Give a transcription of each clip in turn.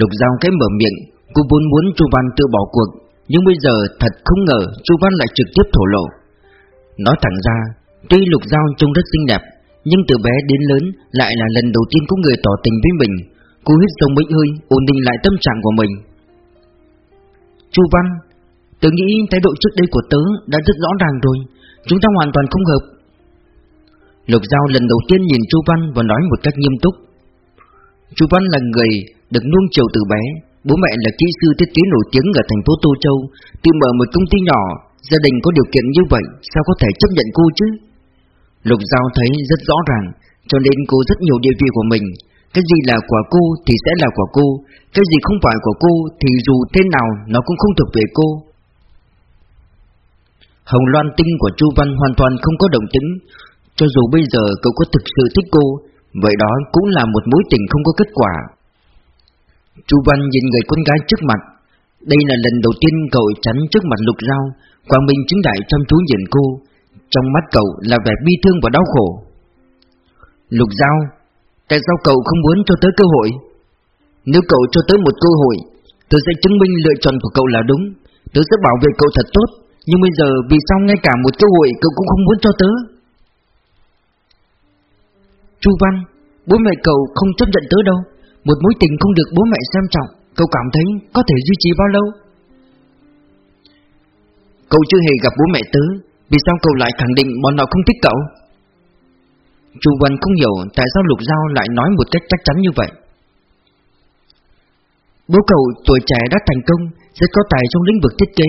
Lục Giao cái mở miệng, Cô vốn muốn Chu Văn tự bỏ cuộc, Nhưng bây giờ thật không ngờ Chu Văn lại trực tiếp thổ lộ. Nói thẳng ra, Tuy Lục Giao trông rất xinh đẹp, Nhưng từ bé đến lớn Lại là lần đầu tiên có người tỏ tình với mình. Cô hít sông mấy hơi, Ổn định lại tâm trạng của mình. Chu Văn Tớ nghĩ thái độ trước đây của tớ đã rất rõ ràng rồi, Chúng ta hoàn toàn không hợp. Lục Giao lần đầu tiên nhìn Chu Văn và nói một cách nghiêm túc. Chu Văn là người được nuông chiều từ bé. Bố mẹ là kỹ sư thiết kế nổi tiếng ở thành phố Tô Châu. Tự mở một công ty nhỏ, Gia đình có điều kiện như vậy, Sao có thể chấp nhận cô chứ? Lục Giao thấy rất rõ ràng, Cho nên cô rất nhiều địa vị của mình. Cái gì là của cô thì sẽ là của cô, Cái gì không phải của cô Thì dù thế nào nó cũng không thuộc về cô. Hồng Loan Tinh của Chu Văn hoàn toàn không có động tĩnh Cho dù bây giờ cậu có thực sự thích cô Vậy đó cũng là một mối tình không có kết quả. Chu Văn nhìn người con gái trước mặt. Đây là lần đầu tiên cậu tránh trước mặt Lục Giao. Quang Minh chứng đại chăm chú nhìn cô. Trong mắt cậu là vẻ bi thương và đau khổ. Lục Giao, Tại sao cậu không muốn cho tới cơ hội? Nếu cậu cho tới một cơ hội tớ sẽ chứng minh lựa chọn của cậu là đúng. Tớ sẽ bảo vệ cậu thật tốt. Nhưng bây giờ vì sao ngay cả một cơ hội cậu cũng không muốn cho tớ Chu Văn, Bố mẹ cậu không chấp nhận tớ đâu. Một mối tình không được bố mẹ xem trọng, Cậu cảm thấy có thể duy trì bao lâu? Cậu chưa hề gặp bố mẹ tớ, Vì sao cậu lại khẳng định bọn họ không thích cậu? Chu Văn không hiểu Tại sao Lục Giao lại nói một cách chắc chắn như vậy. Bố cậu tuổi trẻ đã thành công Rất có tài trong lĩnh vực thiết kế,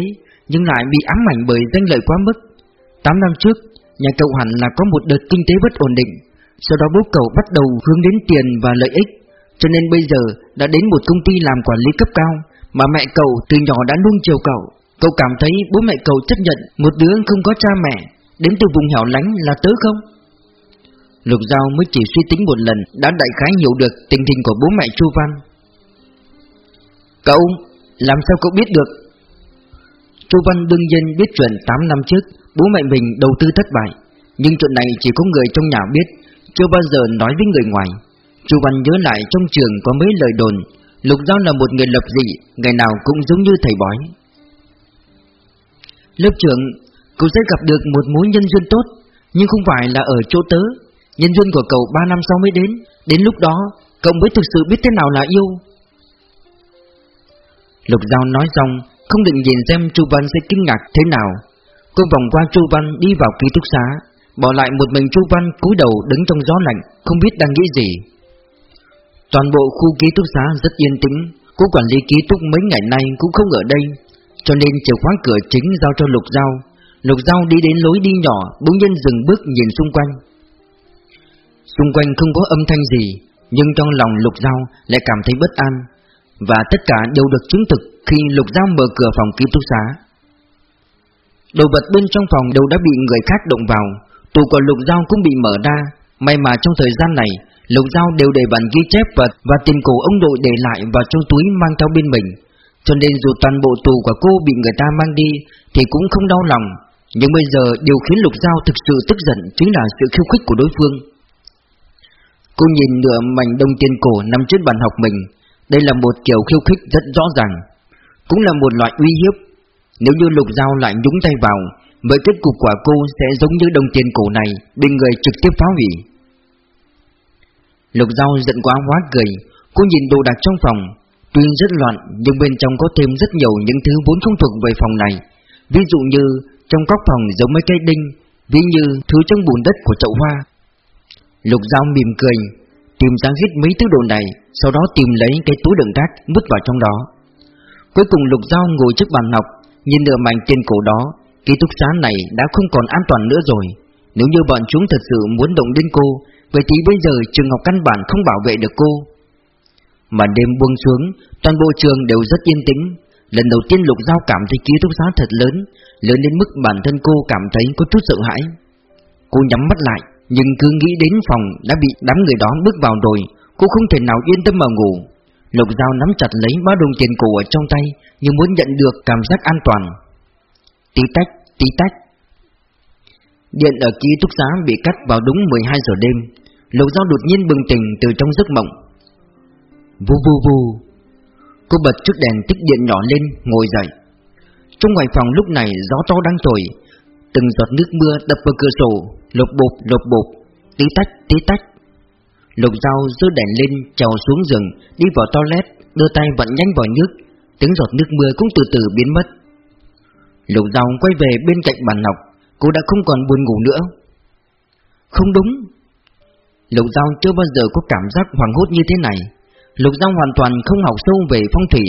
Nhưng lại bị ám ảnh bởi danh lợi quá mức. 8 năm trước, Nhà cậu hẳn là có một đợt kinh tế bất ổn định. Sau đó bố cậu bắt đầu hướng đến tiền và lợi ích. Cho nên bây giờ đã đến một công ty làm quản lý cấp cao, Mà mẹ cậu từ nhỏ đã nuông chiều cậu. Cậu cảm thấy bố mẹ cậu chấp nhận Một đứa không có cha mẹ, Đến từ vùng hẻo lánh là tớ không? Lục Giao mới chỉ suy tính một lần, Đã đại khái hiểu được tình hình của bố mẹ Chu Văn. Cậu, Làm sao cậu biết được? Chu Văn đương nhiên biết chuyện 8 năm trước, Bố mẹ mình đầu tư thất bại. Nhưng chuyện này chỉ có người trong nhà biết. Chưa bao giờ nói với người ngoài. Chu Văn nhớ lại trong trường có mấy lời đồn, Lục Giao là một người lập dị, Ngày nào cũng giống như thầy bói. Lớp trưởng, Cậu sẽ gặp được một mối nhân duyên tốt, Nhưng không phải là ở chỗ tớ. Nhân duyên của cậu 3 năm sau mới đến Đến lúc đó, cậu mới thực sự biết thế nào là yêu. Lục Giao nói xong, Không định nhìn xem Chu Văn sẽ kinh ngạc thế nào. Cô vòng qua Chu Văn đi vào ký túc xá. Bỏ lại một mình Chu Văn cúi đầu đứng trong gió lạnh, Không biết đang nghĩ gì. Toàn bộ khu ký túc xá rất yên tĩnh Cô quản lý ký túc mấy ngày nay cũng không ở đây, Cho nên chìa khóa cửa chính giao cho Lục Giao. Lục Giao đi đến lối đi nhỏ, Bỗng nhiên dừng bước nhìn xung quanh. Xung quanh không có âm thanh gì, Nhưng trong lòng Lục Giao lại cảm thấy bất an, Và tất cả đều được chứng thực Khi Lục Giao mở cửa phòng ký túc xá. Đồ vật bên trong phòng đều đã bị người khác động vào Tủ của Lục Giao cũng bị mở ra. May mà trong thời gian này Lục Giao đều để bản ghi chép và, và tiền cổ ông đội để lại vào trong túi mang theo bên mình. Cho nên dù toàn bộ tù của cô bị người ta mang đi Thì cũng không đau lòng. Nhưng bây giờ điều khiến Lục Giao thực sự tức giận Chính là sự khiêu khích của đối phương. Cô nhìn nửa mảnh đông tiền cổ nằm trên bàn học mình. Đây là một kiểu khiêu khích rất rõ ràng. Cũng là một loại uy hiếp. Nếu như Lục Giao lại nhúng tay vào Vậy kết cục của cô sẽ giống như đồng tiền cổ này, Bị người trực tiếp phá hủy. Lục Giao giận quá hóa cười, Cô nhìn đồ đạc trong phòng. Tuy rất loạn, nhưng bên trong có thêm rất nhiều những thứ vốn không thuộc về phòng này. Ví dụ như, trong góc phòng giống mấy cây đinh, Ví như thứ trong bùn đất của chậu hoa. Lục Giao mỉm cười, Tìm ra hết mấy thứ đồ này, Sau đó tìm lấy cái túi đựng rác, Vứt vào trong đó. Cuối cùng Lục Giao ngồi trước bàn học, Nhìn nửa mảnh trên cổ đó Ký túc xá này đã không còn an toàn nữa rồi. Nếu như bọn chúng thật sự muốn động đến cô, Vậy thì bây giờ trường học căn bản không bảo vệ được cô. Mà đêm buông xuống, Toàn bộ trường đều rất yên tĩnh. Lần đầu tiên Lục Giao cảm thấy ký túc xá thật lớn Lớn đến mức bản thân cô cảm thấy có chút sợ hãi. Cô nhắm mắt lại, Nhưng cứ nghĩ đến phòng đã bị đám người đó bước vào rồi, Cô không thể nào yên tâm mà ngủ. Lục Giao nắm chặt lấy bao đồng tiền cổ ở trong tay, Như muốn nhận được cảm giác an toàn. Tí tách, tí tách. Điện ở ký túc xá bị cắt vào đúng 12 giờ đêm. Lục Giao đột nhiên bừng tỉnh từ trong giấc mộng. Vù vù vù. Cô bật chút đèn tích điện nhỏ lên Ngồi dậy. Trong ngoài phòng lúc này gió to đang thổi. Từng giọt nước mưa đập vào cửa sổ. Lột bột lột bột Tí tách tí tách. Lục dao giơ đèn lên trèo xuống giường Đi vào toilet Đưa tay vặn nhanh vào nước. Tiếng giọt nước mưa cũng từ từ biến mất. Lục dao quay về bên cạnh bàn học Cô đã không còn buồn ngủ nữa. Không đúng. Lục dao chưa bao giờ có cảm giác hoàng hốt như thế này. Lục Giao hoàn toàn không học sâu về phong thủy.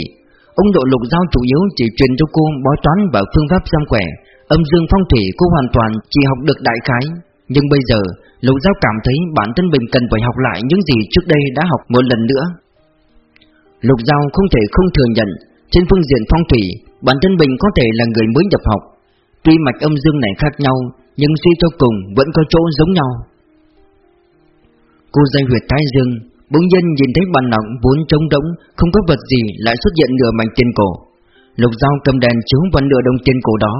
Ông độ Lục Giao chủ yếu chỉ truyền cho cô bói toán và phương pháp xem quẻ. Âm dương phong thủy cô hoàn toàn chỉ học được đại khái. Nhưng bây giờ, Lục Giao cảm thấy bản thân mình cần phải học lại những gì trước đây đã học một lần nữa. Lục Giao không thể không thừa nhận, Trên phương diện phong thủy Bản thân mình có thể là người mới nhập học. Tuy mạch âm dương này khác nhau, Nhưng suy cho cùng vẫn có chỗ giống nhau. Cô dây huyệt thái dương, Bỗng nhiên nhìn thấy bàn nặng vốn trống rỗng, Không có vật gì lại xuất hiện nửa mảnh tiền cổ. Lục dao cầm đèn chiếu vào nửa đồng tiền cổ đó,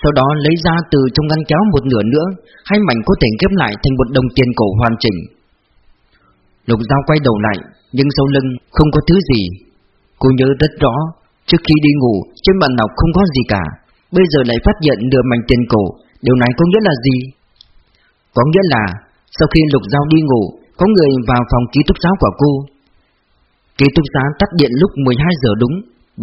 Sau đó lấy ra từ trong ngăn kéo một nửa nữa, Hai mảnh có thể ghép lại thành một đồng tiền cổ hoàn chỉnh. Lục dao quay đầu lại, Nhưng sau lưng không có thứ gì. Cô nhớ rất rõ Trước khi đi ngủ, trên bàn học không có gì cả. Bây giờ lại phát hiện nửa mảnh tiền cổ. Điều này có nghĩa là gì? Có nghĩa là, Sau khi lục Giao đi ngủ, có người vào phòng ký túc xá của cô. Ký túc xá tắt điện lúc 12 giờ đúng.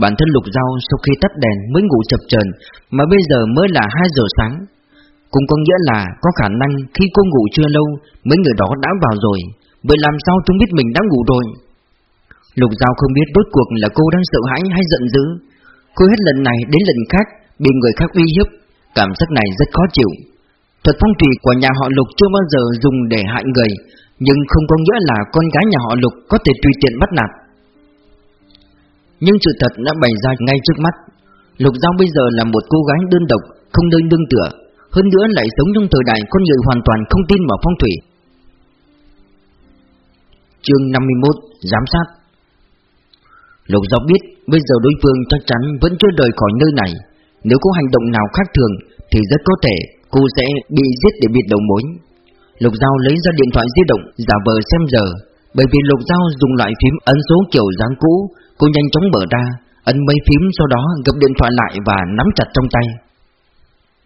Bản thân lục giao sau khi tắt đèn mới ngủ chập chờn, Mà bây giờ mới là 2 giờ sáng. Cũng có nghĩa là có khả năng khi cô ngủ chưa lâu, Mấy người đó đã vào rồi. Vậy làm sao chúng biết mình đã ngủ rồi? Lục Giao không biết rốt cuộc là cô đang sợ hãi hay giận dữ. Cô hết lần này đến lần khác, Bị người khác uy hiếp, Cảm giác này rất khó chịu. Thuật phong thủy của nhà họ Lục chưa bao giờ dùng để hại người, nhưng không có nghĩa là con gái nhà họ Lục có thể tùy tiện bắt nạt. Nhưng sự thật đã bày ra ngay trước mắt. Lục Giao bây giờ là một cô gái đơn độc, Không nơi nương tựa, Hơn nữa lại sống trong thời đại con người hoàn toàn không tin vào phong thủy. Chương 51 Giám sát. Lục Giao biết bây giờ đối phương chắc chắn vẫn chưa rời khỏi nơi này. Nếu có hành động nào khác thường Thì rất có thể cô sẽ bị giết để biệt đầu mối. Lục Giao lấy ra điện thoại di động giả vờ xem giờ, Bởi vì Lục Giao dùng loại phím ấn số kiểu dáng cũ, Cô nhanh chóng mở ra, Ấn mấy phím sau đó gập điện thoại lại và nắm chặt trong tay.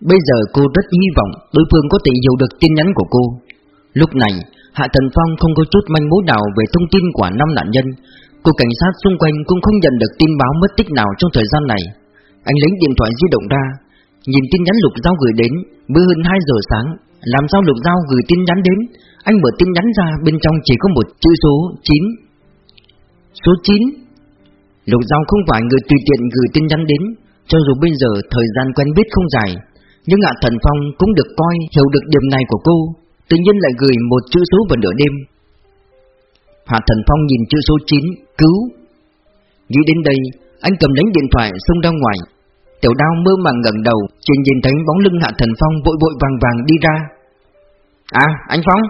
Bây giờ cô rất hy vọng đối phương có thể hiểu được tin nhắn của cô. Lúc này, Hạ Thần Phong không có chút manh mối nào về thông tin của năm nạn nhân Cô cảnh sát xung quanh cũng không nhận được tin báo mất tích nào trong thời gian này. Anh lấy điện thoại di động ra, Nhìn tin nhắn Lục Giao gửi đến. Mới hơn 2 giờ sáng, làm sao Lục Giao gửi tin nhắn đến? Anh mở tin nhắn ra, bên trong chỉ có một chữ số 9 Số 9 Lục Giao không phải người tùy tiện gửi tin nhắn đến, Cho dù bây giờ thời gian quen biết không dài, Nhưng Hạ Thần Phong cũng được coi hiểu được điểm này của cô. Tự nhiên lại gửi một chữ số vào nửa đêm. Hạ Thần Phong nhìn chữ số 9 Cứu. Nghĩ đến đây, Anh cầm lấy điện thoại xông ra ngoài. Tiểu đao mơ màng ngẩng đầu trên nhìn thấy bóng lưng Hạ Thần Phong vội vội vàng vàng đi ra. À anh Phong.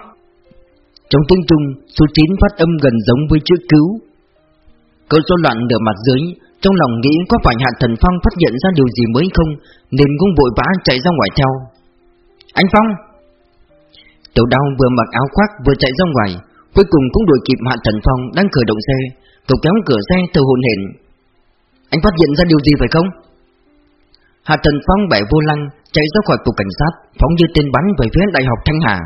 Trong tiếng trung, Số 9 phát âm gần giống với chữ cứu. Cơn số loạn nửa mặt dưới, Trong lòng nghĩ có phải Hạ Thần Phong phát hiện ra điều gì mới không, Nên cũng vội vã chạy ra ngoài theo. Anh Phong. Tiểu đao vừa mặc áo khoác vừa chạy ra ngoài Cuối cùng cũng đuổi kịp Hạ Thần Phong đang khởi động xe Cậu kéo cửa xe từ hồn hển Anh phát hiện ra điều gì phải không Hạ Thần Phong bẻ vô lăng chạy ra khỏi cục cảnh sát, phóng như tên bắn về phía đại học Thanh Hà.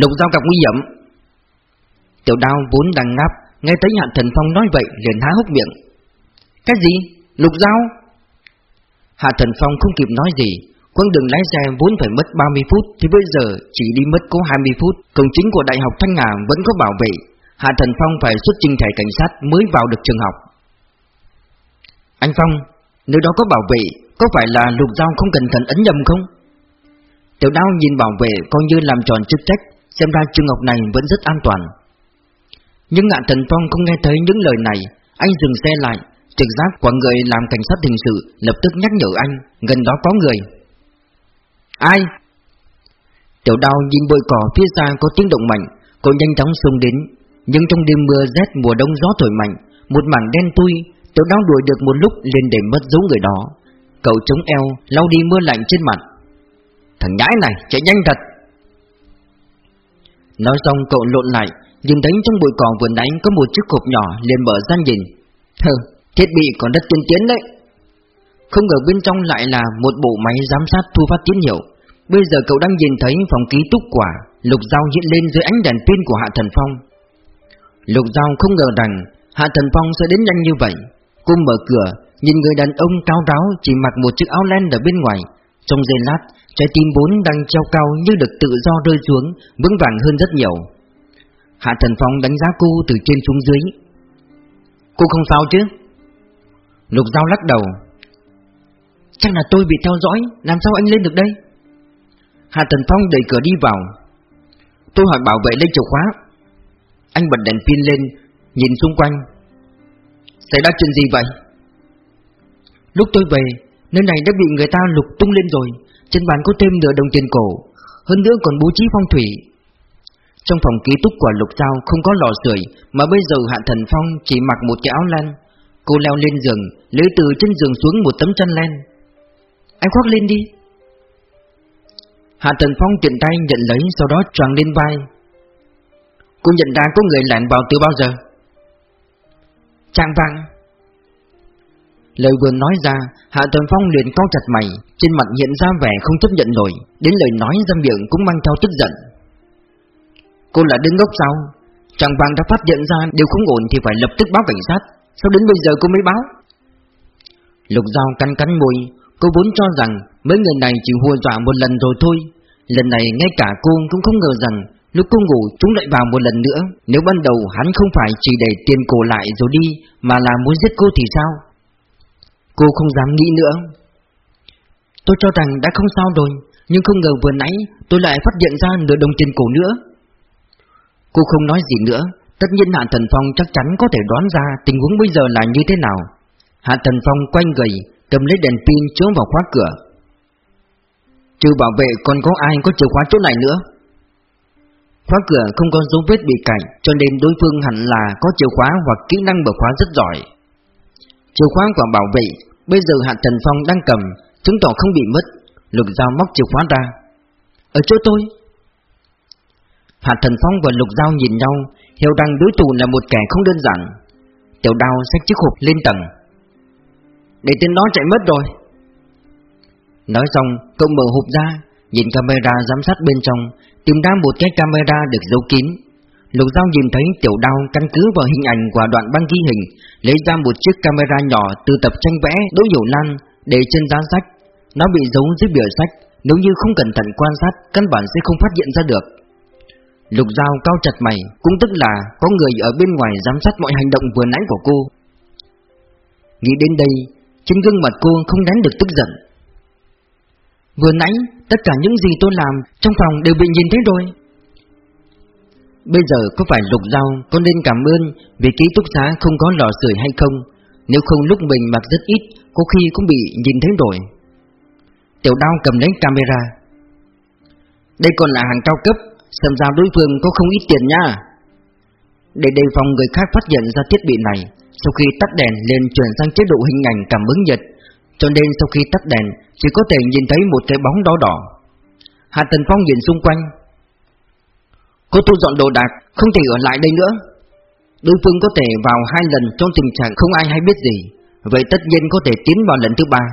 Lục Giao gặp nguy hiểm. Tiểu Đao vốn đang ngáp, nghe thấy Hạ Thần Phong nói vậy liền há hốc miệng. Cái gì? Lục Giao? Hạ Thần Phong không kịp nói gì, quãng đường lái xe vốn phải mất 30 phút thì bây giờ chỉ đi mất có 20 phút. Cổng chính của đại học Thanh Hà vẫn có bảo vệ. Hạ Thần Phong phải xuất trình thẻ cảnh sát mới vào được trường học. Anh Phong, nơi đó có bảo vệ có phải là lục dao không cẩn thận ấn nhầm không? Tiểu đao nhìn bảo vệ coi như làm tròn chức trách Xem ra trường học này vẫn rất an toàn Nhưng ngạn thần phong không nghe thấy những lời này Anh dừng xe lại Trực giác của người làm cảnh sát hình sự Lập tức nhắc nhở anh Gần đó có người Ai? Tiểu đao nhìn bụi cỏ phía xa có tiếng động mạnh Cô nhanh chóng xông đến. Nhưng trong đêm mưa rét mùa đông gió thổi mạnh Một mảng đen tui Tiểu đao đuổi được một lúc liền để mất dấu người đó. Cậu chống eo lau đi mưa lạnh trên mặt. Thằng nhãi này chạy nhanh thật. Nói xong cậu lộn lại Nhưng thấy trong bụi cỏ vừa nãy có một chiếc hộp nhỏ liền mở ra nhìn. Hừ, Thiết bị còn rất tiên tiến đấy. Không ngờ bên trong lại là một bộ máy giám sát thu phát tín hiệu. Bây giờ cậu đang nhìn thấy phòng ký túc quả, Lục dao hiện lên dưới ánh đèn pin của Hạ Thần Phong. Lục dao không ngờ rằng Hạ Thần Phong sẽ đến nhanh như vậy. Cô mở cửa, Nhìn người đàn ông cao ráo Chỉ mặc một chiếc áo len ở bên ngoài. Trong giây lát, Trái tim bốn đang treo cao như được tự do rơi xuống, Vững vàng hơn rất nhiều. Hạ Thần Phong đánh giá cô từ trên xuống dưới. Cô không sao chứ? Lục Giao lắc đầu. Chắc là tôi bị theo dõi, Làm sao anh lên được đây? Hạ Thần Phong đẩy cửa đi vào. Tôi hỏi bảo vệ lấy chìa khóa. Anh bật đèn pin lên, Nhìn xung quanh. Xảy ra chuyện gì vậy? Lúc tôi về, Nơi này đã bị người ta lục tung lên rồi. Trên bàn có thêm nửa đồng tiền cổ, Hơn nữa còn bố trí phong thủy. Trong phòng ký túc của Lục sao không có lò sưởi, Mà bây giờ Hạ Thần Phong chỉ mặc một cái áo len. Cô leo lên giường Lấy từ trên giường xuống một tấm chăn len. Anh khoác lên đi. Hạ Thần Phong tiện tay nhận lấy Sau đó tròn lên vai. Cô nhận ra có người lẻn vào từ bao giờ? Trang vang Lời vừa nói ra Hạ Thần Phong liền cau chặt mày Trên mặt hiện ra vẻ không chấp nhận nổi Đến lời nói ra miệng cũng mang theo tức giận. Cô là đứng ngốc sao? Trang vang đã phát hiện ra điều không ổn Thì phải lập tức báo cảnh sát. Sao đến bây giờ cô mới báo? Lục Giao cắn cắn môi Cô vốn cho rằng mấy người này chỉ hùa dọa một lần rồi thôi. Lần này ngay cả cô cũng không ngờ rằng Lúc cô ngủ chúng lại vào một lần nữa. Nếu ban đầu hắn không phải chỉ để tiền cổ lại rồi đi, Mà là muốn giết cô thì sao? Cô không dám nghĩ nữa. Tôi cho rằng đã không sao rồi, Nhưng không ngờ vừa nãy tôi lại phát hiện ra nửa đồng tiền cổ nữa. Cô không nói gì nữa. Tất nhiên Hạ Thần Phong chắc chắn có thể đoán ra tình huống bây giờ là như thế nào. Hạ Thần Phong quanh gầy Cầm lấy đèn pin chiếu vào khóa cửa. Trừ bảo vệ còn có ai có chìa khóa chỗ này nữa? Khóa cửa không có dấu vết bị cạnh, Cho nên đối phương hẳn là có chìa khóa hoặc kỹ năng mở khóa rất giỏi. Chìa khóa của bảo vệ, Bây giờ Hạ trần Phong đang cầm, Chứng tỏ không bị mất. Lục dao móc chìa khóa ra. Ở chỗ tôi. Hạ Thần Phong và Lục Giao nhìn nhau Hiểu rằng đối thủ là một kẻ không đơn giản. Tiểu đao xách chiếc hộp lên tầng. Để tên đó chạy mất rồi. Nói xong, cậu mở hộp ra, Nhìn camera giám sát bên trong, Tìm ra một cái camera được giấu kín. Lục Giao nhìn thấy tiểu đao căn cứ vào hình ảnh của đoạn băng ghi hình, Lấy ra một chiếc camera nhỏ từ tập tranh vẽ Đỗ Hiểu Lan Để trên giá sách. Nó bị giấu dưới bìa sách, Nếu như không cẩn thận quan sát, Căn bản sẽ không phát hiện ra được. Lục Giao cao chặt mày, Cũng tức là có người ở bên ngoài giám sát mọi hành động vừa nãy của cô. Nghĩ đến đây trên gương mặt cô không đánh được tức giận. Vừa nãy Tất cả những gì tôi làm Trong phòng đều bị nhìn thấy rồi. Bây giờ có phải Lục dao, Có nên cảm ơn Vì ký túc xá không có lò sưởi hay không? Nếu không lúc mình mặc rất ít Có khi cũng bị nhìn thấy rồi. Tiểu đao cầm lấy camera. Đây còn là hàng cao cấp Xem ra đối phương có không ít tiền nha. Để đề phòng người khác phát hiện ra thiết bị này sau khi tắt đèn liền chuyển sang chế độ hình ảnh cảm ứng nhiệt Cho nên sau khi tắt đèn Chỉ có thể nhìn thấy một cái bóng đỏ đỏ. Hạ Tần Phong nhìn xung quanh. Cô thu dọn đồ đạc Không thể ở lại đây nữa. Đối phương có thể vào hai lần trong tình trạng không ai hay biết gì. Vậy tất nhiên có thể tiến vào lần thứ ba.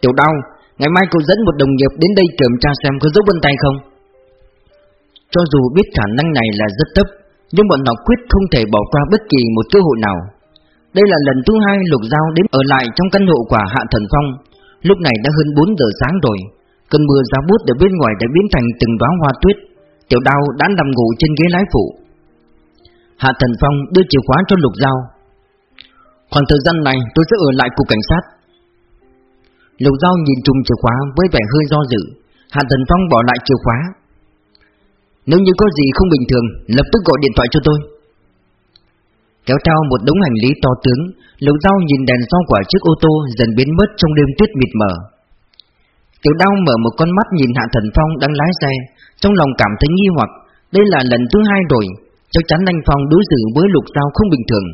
Tiểu đau Ngày mai cô dẫn một đồng nghiệp đến đây kiểm tra xem có dấu vân tay không? Cho dù biết khả năng này là rất thấp, nhưng bọn họ quyết không thể bỏ qua bất kỳ một cơ hội nào. Đây là lần thứ hai Lục Giao đến ở lại trong căn hộ của Hạ Thần Phong. Lúc này đã hơn 4 giờ sáng rồi. Cơn mưa giá bút ở bên ngoài đã biến thành từng đóa hoa tuyết. Tiểu Đao đã nằm ngủ trên ghế lái phụ. Hạ Thần Phong đưa chìa khóa cho Lục Giao. Khoảng thời gian này tôi sẽ ở lại cục cảnh sát. Lục Giao nhìn chung chìa khóa với vẻ hơi do dự. Hạ Thần Phong bỏ lại chìa khóa, nếu như có gì không bình thường Lập tức gọi điện thoại cho tôi Kéo theo một đống hành lý to tướng Lục dao nhìn đèn sau quả chiếc ô tô Dần biến mất trong đêm tuyết mịt mờ. Tiểu đao mở một con mắt nhìn Hạ Thần Phong đang lái xe, Trong lòng cảm thấy nghi hoặc, Đây là lần thứ hai rồi, Chắc chắn anh Phong đối xử với lục dao không bình thường.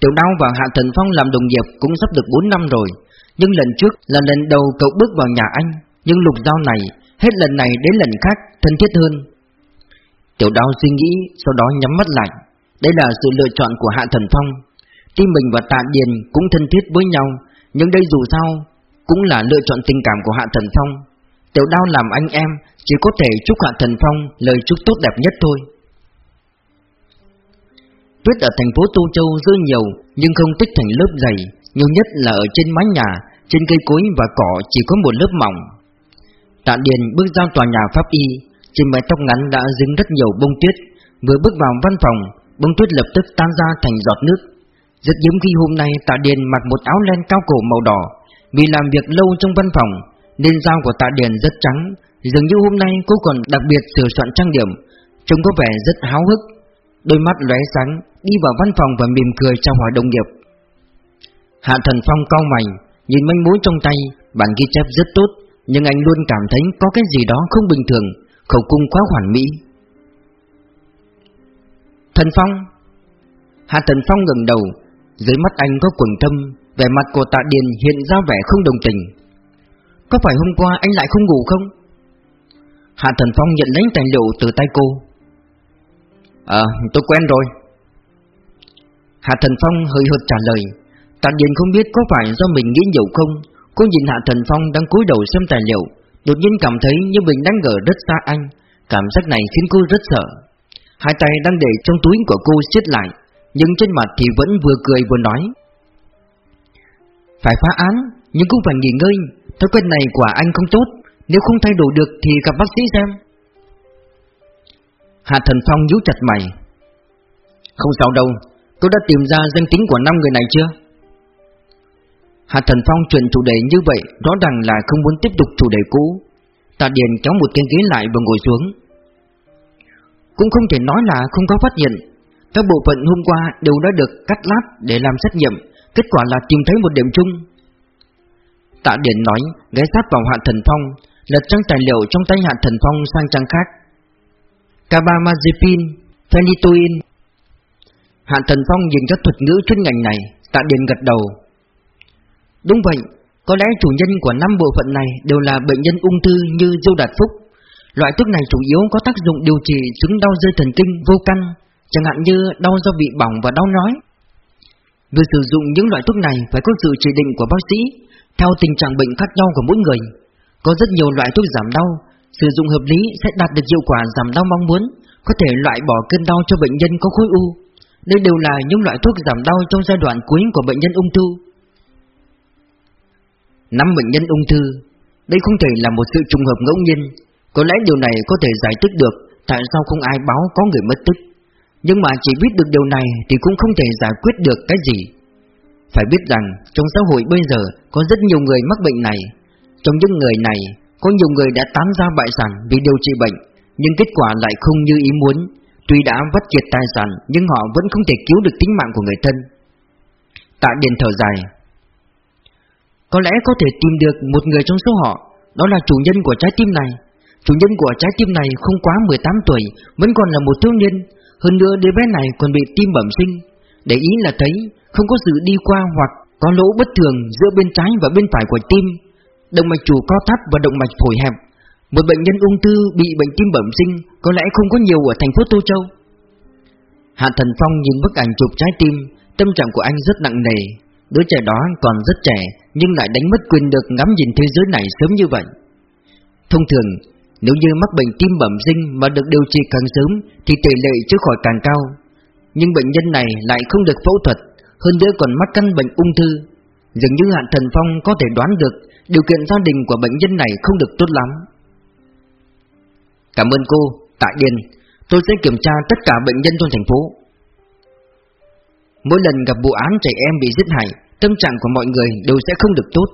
Tiểu đao và Hạ Thần Phong làm đồng nghiệp cũng sắp được 4 năm rồi, Nhưng lần trước là lần đầu cậu bước vào nhà anh, Nhưng lục dao này Hết lần này đến lần khác thân thiết hơn. Tiểu đao suy nghĩ, Sau đó nhắm mắt lại. Đây là sự lựa chọn của Hạ Thần Phong. Tuy mình và Tạ Điền cũng thân thiết với nhau, Nhưng đây dù sao Cũng là lựa chọn tình cảm của Hạ Thần Phong. Tiểu đao làm anh em Chỉ có thể chúc Hạ Thần Phong lời chúc tốt đẹp nhất thôi. Tuyết ở thành phố Tô Châu rơi nhiều Nhưng không tích thành lớp dày Nhiều nhất là ở trên mái nhà, Trên cây cối và cỏ chỉ có một lớp mỏng. Tạ Điền bước ra tòa nhà pháp y, Trên mái tóc ngắn đã dính rất nhiều bông tuyết, Vừa bước vào văn phòng Bông tuyết lập tức tan ra thành giọt nước. Rất hiếm khi hôm nay Tạ Điền mặc một áo len cao cổ màu đỏ. Vì làm việc lâu trong văn phòng, Nên dao của Tạ Điền rất trắng. Dường như hôm nay cô còn đặc biệt sửa soạn trang điểm, Trông có vẻ rất háo hức. Đôi mắt lóe sáng, Đi vào văn phòng và mỉm cười chào hỏi đồng nghiệp. Hạ Thần Phong cau mày, Nhìn manh mối trong tay, Bản ghi chép rất tốt, Nhưng anh luôn cảm thấy có cái gì đó không bình thường, Khẩu cung quá hoàn mỹ. Thần Phong. Hạ Thần Phong ngẩng đầu Dưới mắt anh có quần thâm Vẻ mặt của tạ điền hiện ra vẻ không đồng tình. Có phải hôm qua anh lại không ngủ không? Hạ Thần Phong nhận lấy tài liệu từ tay cô. Ờ, tôi quen rồi. Hạ Thần Phong hơi hợt trả lời. Tạ Điền không biết có phải do mình nghĩ nhiều không. Cô nhìn Hạ Thần Phong đang cúi đầu xem tài liệu Đột nhiên cảm thấy như mình đang ở rất xa anh. Cảm giác này khiến cô rất sợ. Hai tay đang để trong túi của cô siết lại, Nhưng trên mặt thì vẫn vừa cười vừa nói. Phải phá án, Nhưng cũng phải nghỉ ngơi. Thói quen này của anh không tốt, Nếu không thay đổi được thì gặp bác sĩ xem. Hạ Thần Phong nhíu chặt mày. Không sao đâu, Tôi đã tìm ra danh tính của năm người này chưa? Hạ Thần Phong chuyển chủ đề như vậy, Rõ ràng là không muốn tiếp tục chủ đề cũ. Tạ Điền kéo một cái ghế lại và ngồi xuống cũng không thể nói là không có phát hiện. Các bộ phận hôm qua đều đã được cắt lát để làm xét nghiệm Kết quả là tìm thấy một điểm chung. Tạ Điển nói ghé sát vào Hạ Thần Phong Lật trang tài liệu trong tay Hạ Thần Phong sang trang khác. Carbamazepine, phenytoin Hạ Thần Phong nhìn các thuật ngữ chuyên ngành này Tạ Điển gật đầu. Đúng vậy, có lẽ chủ nhân của năm bộ phận này đều là bệnh nhân ung thư như Dâu Đạt Phúc. Loại thuốc này chủ yếu có tác dụng điều trị chứng đau dây thần kinh vô căn, chẳng hạn như đau do bị bỏng và đau nói. Việc sử dụng những loại thuốc này phải có sự chỉ định của bác sĩ, theo tình trạng bệnh khác nhau của mỗi người. Có rất nhiều loại thuốc giảm đau, sử dụng hợp lý sẽ đạt được hiệu quả giảm đau mong muốn, có thể loại bỏ cơn đau cho bệnh nhân có khối u. Đây đều là những loại thuốc giảm đau trong giai đoạn cuối của bệnh nhân ung thư. Năm bệnh nhân ung thư, đây không thể là một sự trùng hợp ngẫu nhiên, có lẽ điều này có thể giải thích được tại sao không ai báo có người mất tích. Nhưng mà chỉ biết được điều này thì cũng không thể giải quyết được cái gì. Phải biết rằng trong xã hội bây giờ có rất nhiều người mắc bệnh này. Trong những người này, có nhiều người đã tán ra bại sản vì điều trị bệnh, nhưng kết quả lại không như ý muốn. Tuy đã vắt kiệt tài sản, nhưng họ vẫn không thể cứu được tính mạng của người thân. Tạ Điền thở dài. Có lẽ có thể tìm được một người trong số họ, đó là chủ nhân của trái tim này. Chủ nhân của trái tim này không quá 18 tuổi, Vẫn còn là một thiếu niên. Hơn nữa đứa bé này còn bị tim bẩm sinh. Để ý là thấy, Không có sự đi qua hoặc có lỗ bất thường Giữa bên trái và bên phải của tim. Động mạch chủ co thắt và động mạch phổi hẹp. Một bệnh nhân ung thư bị bệnh tim bẩm sinh Có lẽ không có nhiều ở thành phố Tô Châu. Hạ Thần Phong nhìn bức ảnh chụp trái tim, Tâm trạng của anh rất nặng nề. Đứa trẻ đó còn rất trẻ, Nhưng lại đánh mất quyền được ngắm nhìn thế giới này sớm như vậy. Thông thường nếu như mắc bệnh tim bẩm sinh mà được điều trị càng sớm thì tỷ lệ chữa khỏi càng cao. Nhưng bệnh nhân này lại không được phẫu thuật, hơn nữa còn mắc căn bệnh ung thư. Dường như Hạn Thần Phong có thể đoán được điều kiện gia đình của bệnh nhân này không được tốt lắm. Cảm ơn cô, Tại Điền. Tôi sẽ kiểm tra tất cả bệnh nhân trong thành phố. Mỗi lần gặp vụ án trẻ em bị giết hại, tâm trạng của mọi người đều sẽ không được tốt.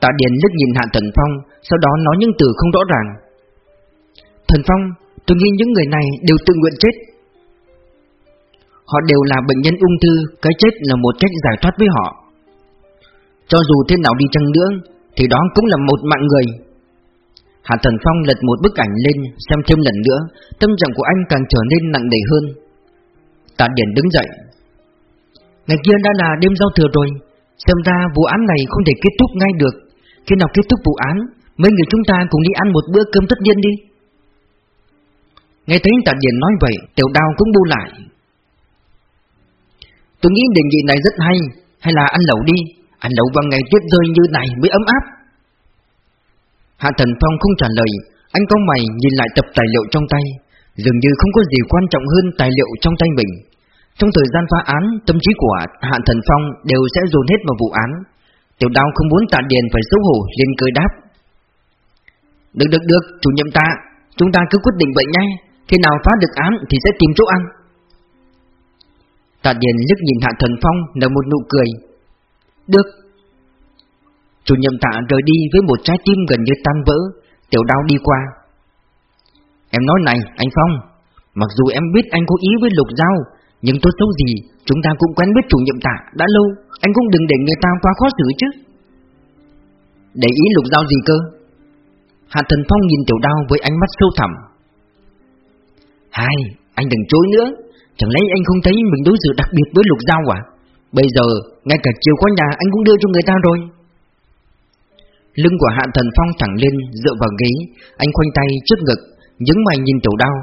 Tạ Điền liếc nhìn Hạ Thần Phong, sau đó nói những từ không rõ ràng. Thần Phong, tôi nghĩ những người này đều tự nguyện chết. Họ đều là bệnh nhân ung thư, cái chết là một cách giải thoát với họ. Cho dù thế nào đi chăng nữa, thì đó cũng là một mạng người. Hạ Thần Phong lật một bức ảnh lên, xem thêm lần nữa, tâm trạng của anh càng trở nên nặng nề hơn. Tạ Điển đứng dậy. Ngày kia đã là đêm giao thừa rồi, xem ra vụ án này không thể kết thúc ngay được. Khi nào kết thúc vụ án, mấy người chúng ta cùng đi ăn một bữa cơm tất niên đi. Nghe thấy Tạ Điền nói vậy, Tiểu đao cũng bu lại. Tôi nghĩ đề nghị này rất hay Hay là ăn lẩu đi, Ăn lẩu vào ngày tuyết rơi như này mới ấm áp. Hạ Thần Phong không trả lời, Anh có mày nhìn lại tập tài liệu trong tay, Dường như không có gì quan trọng hơn tài liệu trong tay mình. Trong thời gian phá án, Tâm trí của Hạ Thần Phong đều sẽ dồn hết vào vụ án. Tiểu đao không muốn tạ điền phải xấu hổ, liền cười đáp. Được được được, chủ nhiệm ta, Chúng ta cứ quyết định vậy nhé. Khi nào phá được án thì sẽ tìm chỗ ăn. Tạ Điền liếc nhìn Hạ Thần Phong nở một nụ cười. Được. Chủ nhiệm tạ rời đi với một trái tim gần như tan vỡ, Tiểu đao đi qua. Em nói này, anh Phong, Mặc dù em biết anh có ý với Lục Giao, Nhưng tốt xấu gì Chúng ta cũng quen biết chủ nhiệm tạ đã lâu, Anh cũng đừng để người ta quá khó xử chứ. Để ý Lục Giao gì cơ? Hạ Thần Phong nhìn Tiểu Đao với ánh mắt sâu thẳm. Hai, anh đừng chối nữa. Chẳng lẽ anh không thấy mình đối xử đặc biệt với Lục Giao à? Bây giờ, ngay cả chiều khóa nhà anh cũng đưa cho người ta rồi. Lưng của Hạ Thần Phong thẳng lên dựa vào ghế. Anh khoanh tay trước ngực những mày nhìn chỗ đau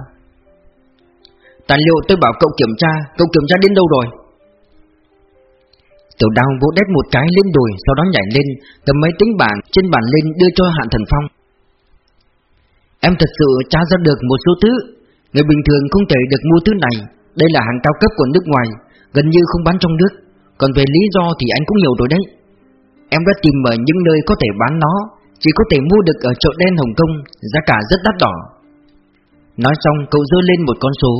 Tài liệu tôi bảo cậu kiểm tra Cậu kiểm tra đến đâu rồi? Tiểu đao vỗ đét một cái lên đùi Sau đó nhảy lên Cầm máy tính bảng trên bàn lên đưa cho Hạ Thần Phong. Em thật sự tra ra được một số thứ. Người bình thường không thể được mua thứ này. Đây là hàng cao cấp của nước ngoài Gần như không bán trong nước. Còn về lý do thì anh cũng hiểu rồi đấy. Em đã tìm ở những nơi có thể bán nó Chỉ có thể mua được ở chợ đen Hồng Kông Giá cả rất đắt đỏ. Nói xong cậu dơ lên một con số.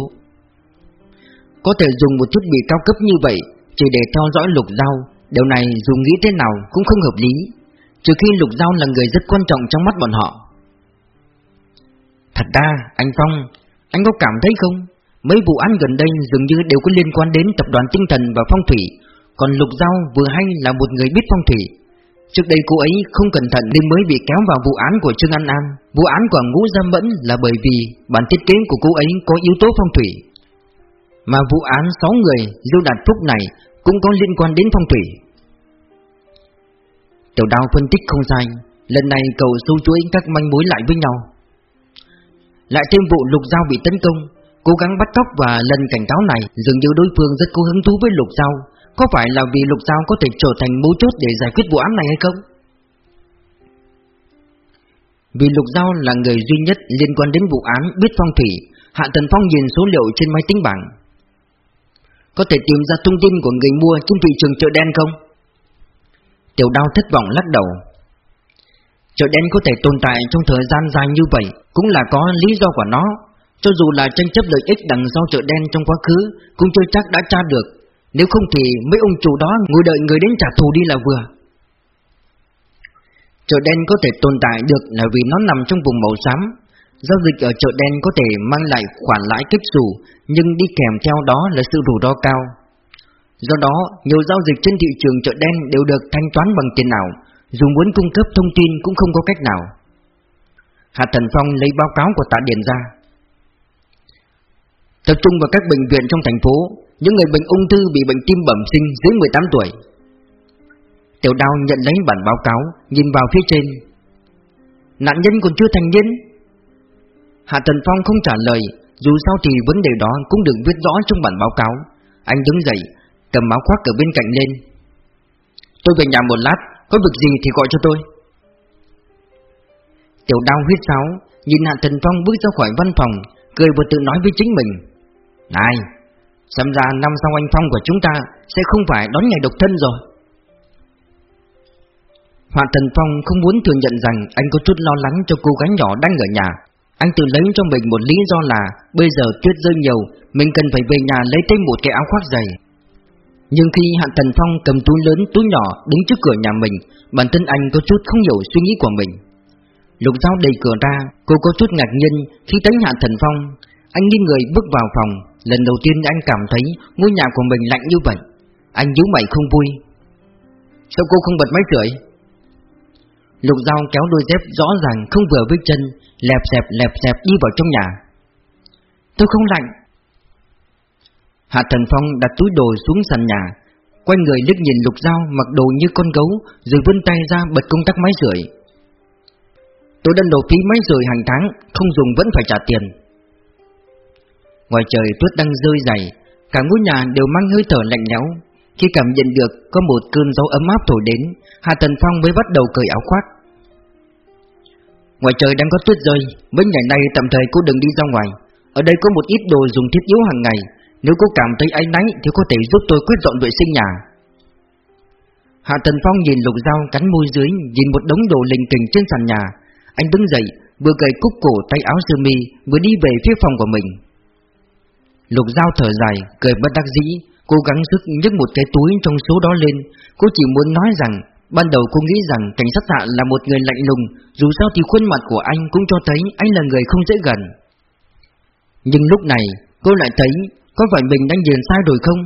Có thể dùng một thiết bị cao cấp như vậy Chỉ để theo dõi lục dao, Điều này dù nghĩ thế nào cũng không hợp lý. Trừ khi lục dao là người rất quan trọng trong mắt bọn họ. Thật ra anh Phong anh có cảm thấy không? Mấy vụ án gần đây dường như đều có liên quan đến tập đoàn tinh thần và phong thủy. Còn lục giao vừa hay là một người biết phong thủy. Trước đây cô ấy không cẩn thận nên mới bị kéo vào vụ án của Trương An An. Vụ án của Ngũ Gia Mẫn là bởi vì bản thiết kế của cô ấy có yếu tố phong thủy. Mà vụ án 6 người Diêu Đạt Phúc này, cũng có liên quan đến phong thủy. Tiểu đao phân tích không sai. Lần này cầu sâu chuỗi các manh mối lại với nhau. Lại thêm vụ lục giao bị tấn công Cố gắng bắt cóc và lần cảnh cáo này Dường như đối phương rất có hứng thú với lục giao có phải là vì Lục Giao có thể trở thành mấu chốt để giải quyết vụ án này hay không? Vì Lục Giao là người duy nhất liên quan đến vụ án biết phong thủy, Hạ Tần Phong nhìn số liệu trên máy tính bảng Có thể tìm ra thông tin của người mua trên thị trường chợ đen không? Tiểu đao thất vọng lắc đầu Chợ đen có thể tồn tại trong thời gian dài như vậy Cũng là có lý do của nó. Cho dù là tranh chấp lợi ích đằng sau chợ đen trong quá khứ Cũng chưa chắc đã tra được. Nếu không thì mấy ông chủ đó ngồi đợi người đến trả thù đi là vừa. Chợ đen có thể tồn tại được là vì nó nằm trong vùng màu xám. Giao dịch ở chợ đen có thể mang lại khoản lãi kích dù Nhưng đi kèm theo đó là sự rủi ro cao. Do đó, nhiều giao dịch trên thị trường chợ đen đều được thanh toán bằng tiền ảo. Dù muốn cung cấp thông tin cũng không có cách nào Hạ Thần Phong lấy báo cáo của tạ Điền ra Tập trung vào các bệnh viện trong thành phố những người bệnh ung thư bị bệnh tim bẩm sinh dưới 18 tuổi. Tiểu đao nhận lấy bản báo cáo, nhìn vào phía trên. Nạn nhân còn chưa thành niên. Hạ Thần Phong không trả lời, dù sao thì vấn đề đó cũng được viết rõ trong bản báo cáo. Anh đứng dậy, cầm áo khoác ở bên cạnh lên. Tôi về nhà một lát, có việc gì thì gọi cho tôi. Tiểu đao huyết sáo, nhìn Hạ thần Phong bước ra khỏi văn phòng, cười và tự nói với chính mình. Này, Xem ra năm sau anh Phong của chúng ta Sẽ không phải đón ngày độc thân rồi Hạ thần Phong không muốn thừa nhận rằng Anh có chút lo lắng cho cô gái nhỏ đang ở nhà Anh tự lấy cho mình một lý do là Bây giờ tuyết rơi nhiều Mình cần phải về nhà lấy thêm một cái áo khoác dày nhưng khi Hạ thần Phong cầm túi lớn, túi nhỏ đứng trước cửa nhà mình, Bản thân anh có chút không hiểu suy nghĩ của mình. Lục dao đầy cửa ra, Cô có chút ngạc nhiên khi thấy Hạ Thần Phong. Anh nghiêng người bước vào phòng, Lần đầu tiên anh cảm thấy ngôi nhà của mình lạnh như vậy. Anh nhíu mày không vui. Sao cô không bật máy sưởi? Lục dao kéo đôi dép rõ ràng không vừa với chân, Lẹp xẹp lẹp xẹp đi vào trong nhà. Tôi không lạnh Hạ Thần Phong đặt túi đồ xuống sàn nhà, Quay người liếc nhìn lục dao mặc đồ như con gấu, Rồi vươn tay ra bật công tắc máy sưởi Tôi đang đầu phí máy sưởi hàng tháng, Không dùng vẫn phải trả tiền. Ngoài trời tuyết đang rơi dày, Cả ngôi nhà đều mang hơi thở lạnh lẽo. Khi cảm nhận được có một cơn gió ấm áp thổi đến, Hạ Thần Phong mới bắt đầu cởi áo khoác. Ngoài trời đang có tuyết rơi, Mấy ngày nay tạm thời cô đừng đi ra ngoài. Ở đây có một ít đồ dùng thiết yếu hàng ngày nếu cô cảm thấy áy náy Thì có thể giúp tôi quyết dọn vệ sinh nhà. Hạ Tần Phong nhìn lục dao cắn môi dưới, Nhìn một đống đồ linh kình trên sàn nhà. Anh đứng dậy, Vừa gầy cúc cổ tay áo sơ mi, Vừa đi về phía phòng của mình. Lục dao thở dài, Cười bất đắc dĩ, Cố gắng sức nhấc một cái túi trong số đó lên. Cô chỉ muốn nói rằng, Ban đầu cô nghĩ rằng cảnh sát hạ là một người lạnh lùng, Dù sao thì khuôn mặt của anh cũng cho thấy anh là người không dễ gần. Nhưng lúc này, cô lại thấy có phải mình đang nhìn sai rồi không?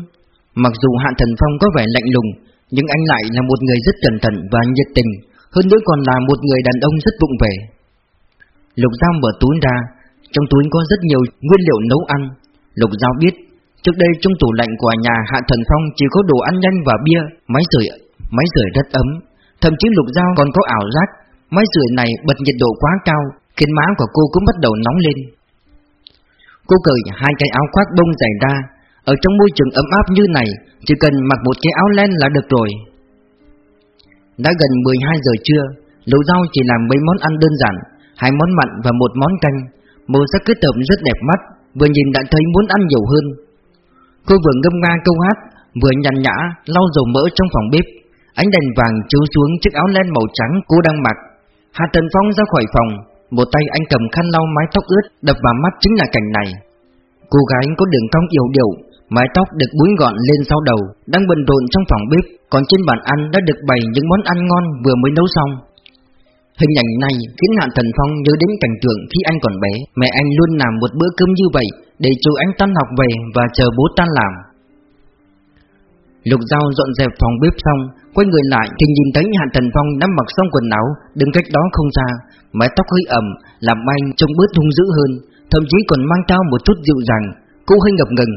Mặc dù Hạ Thần Phong có vẻ lạnh lùng, Nhưng anh lại là một người rất cẩn thận và nhiệt tình, Hơn nữa còn là một người đàn ông rất vụng về. Lục Giao mở túi ra, Trong túi có rất nhiều nguyên liệu nấu ăn. Lục Giao biết, Trước đây trong tủ lạnh của nhà Hạ Thần Phong chỉ có đồ ăn nhanh và bia, Máy sưởi Máy sưởi rất ấm. Thậm chí Lục Giao còn có ảo giác, Máy sưởi này bật nhiệt độ quá cao, Khiến má của cô cũng bắt đầu nóng lên. Cô cởi hai cái áo khoác bông dày ra. Ở trong môi trường ấm áp như này, Chỉ cần mặc một cái áo len là được rồi. Đã gần 12 giờ trưa, lẩu rau chỉ làm mấy món ăn đơn giản, Hai món mặn và một món canh. Màu sắc kết hợp rất đẹp mắt, Vừa nhìn đã thấy muốn ăn nhiều hơn. Cô vừa ngâm nga câu hát, Vừa nhàn nhã lau dầu mỡ trong phòng bếp. Ánh đèn vàng chiếu xuống chiếc áo len màu trắng cô đang mặc. Hà Tần Phong ra khỏi phòng một tay anh cầm khăn lau mái tóc ướt, Đập vào mắt chính là cảnh này. Cô gái có đường cong yếu điệu, Mái tóc được búi gọn lên sau đầu, Đang bận rộn trong phòng bếp, Còn trên bàn ăn đã được bày những món ăn ngon vừa mới nấu xong. Hình ảnh này khiến Hạ Thần Phong nhớ đến cảnh tượng khi anh còn bé. Mẹ anh luôn làm một bữa cơm như vậy Để chú anh tan học về và chờ bố tan làm. Lục Giao dọn dẹp phòng bếp xong Quay người lại thì nhìn thấy Hạ Thần Phong nắm mặc xong quần áo, Đứng cách đó không xa, Mái tóc hơi ẩm, Làm anh trông bớt hung dữ hơn, Thậm chí còn mang theo một chút dịu dàng Cô hơi ngập ngừng.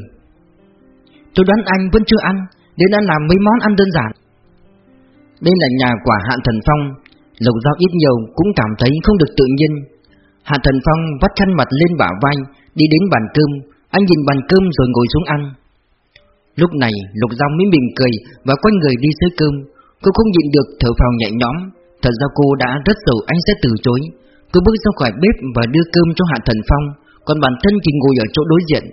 Tôi đoán anh vẫn chưa ăn nên ăn làm mấy món ăn đơn giản. Đây là nhà quả Hạ Thần Phong Lục Giao ít nhiều cũng cảm thấy không được tự nhiên. Hạ Thần Phong vắt khăn mặt lên bả vai, Đi đến bàn cơm, Anh nhìn bàn cơm rồi ngồi xuống ăn. Lúc này Lục Giao mới mỉm cười Và quay người đi xới cơm. Cô không nhịn được thở phào nhẹ nhõm. Thật ra cô đã rất sợ anh sẽ từ chối. Cô bước ra khỏi bếp và đưa cơm cho Hạ Thần Phong Còn bản thân thì ngồi ở chỗ đối diện.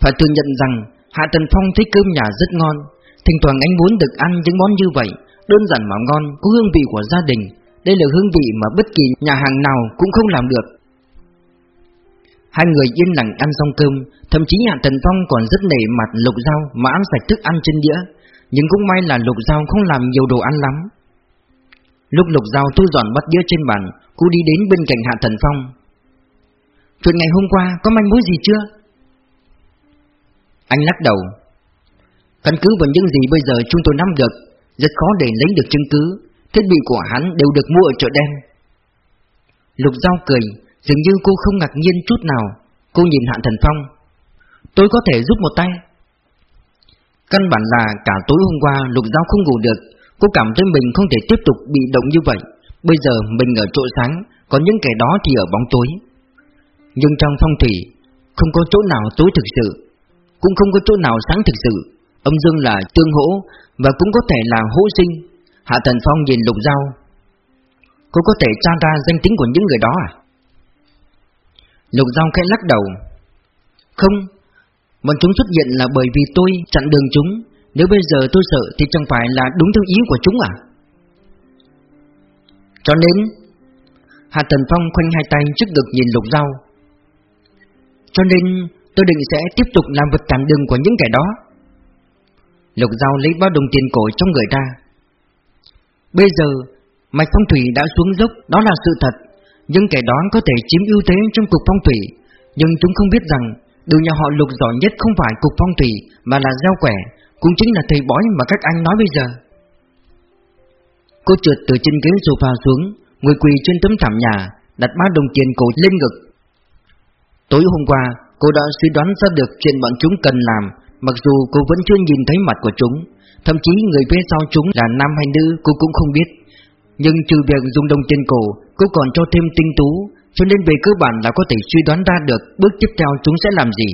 Phải thừa nhận rằng Hạ Thần Phong thấy cơm nhà rất ngon. Thỉnh thoảng anh muốn được ăn những món như vậy. Đơn giản mà ngon, có hương vị của gia đình. Đây là hương vị mà bất kỳ nhà hàng nào cũng không làm được. Hai người yên lặng ăn xong cơm, Thậm chí Hạ Tần Phong còn rất nể mặt Lục Giao mà ăn sạch thức ăn trên đĩa, Nhưng cũng may là Lục Giao không làm nhiều đồ ăn lắm. Lúc Lục Giao thu dọn bắt đĩa trên bàn, Cô đi đến bên cạnh Hạ Thần Phong. Chuyện ngày hôm qua có manh mối gì chưa? Anh lắc đầu. Căn cứ vào những gì bây giờ chúng tôi nắm được, Rất khó để lấy được chứng cứ. Thiết bị của hắn đều được mua ở chợ đen. Lục Giao cười Dường như cô không ngạc nhiên chút nào. Cô nhìn Hạ Thần Phong. Tôi có thể giúp một tay. Căn bản là cả tối hôm qua Lục Giao không ngủ được. Cô cảm thấy mình không thể tiếp tục bị động như vậy. Bây giờ mình ở chỗ sáng, Còn những kẻ đó thì ở bóng tối. Nhưng trong phong thủy, Không có chỗ nào tối thực sự. Cũng không có chỗ nào sáng thực sự. Âm dương là tương hỗ, Và cũng có thể là hỗ sinh. Hạ Thần Phong nhìn Lục Giao. Cô có thể tra ra danh tính của những người đó à? Lục Giao khẽ lắc đầu. Không, Bọn chúng xuất hiện là bởi vì tôi chặn đường chúng. Nếu bây giờ tôi sợ Thì chẳng phải là đúng theo ý của chúng à? Cho nên Hạ Tần Phong khoanh hai tay trước ngực nhìn Lục Giao. Cho nên, tôi định sẽ tiếp tục làm vật cản đường của những kẻ đó. Lục Giao lấy bao đồng tiền cổ trong người ra. Bây giờ, Mạch phong thủy đã xuống dốc, Đó là sự thật những kẻ đó có thể chiếm ưu thế trong cục phong thủy. Nhưng chúng không biết rằng Đường nhà họ lục giỏi nhất không phải cục phong thủy, Mà là gieo quẻ, Cũng chính là thầy bói mà các anh nói bây giờ. Cô trượt từ trên ghế sofa xuống, Ngồi quỳ trên tấm thảm nhà, Đặt ba đồng tiền cổ lên ngực. Tối hôm qua, Cô đã suy đoán ra được chuyện bọn chúng cần làm, Mặc dù cô vẫn chưa nhìn thấy mặt của chúng. Thậm chí người phía sau chúng là nam hay nữ, Cô cũng không biết. Nhưng trừ việc dùng đồng tiền cổ, Cô còn cho thêm tinh tú, Cho nên về cơ bản là có thể suy đoán ra được Bước tiếp theo chúng sẽ làm gì.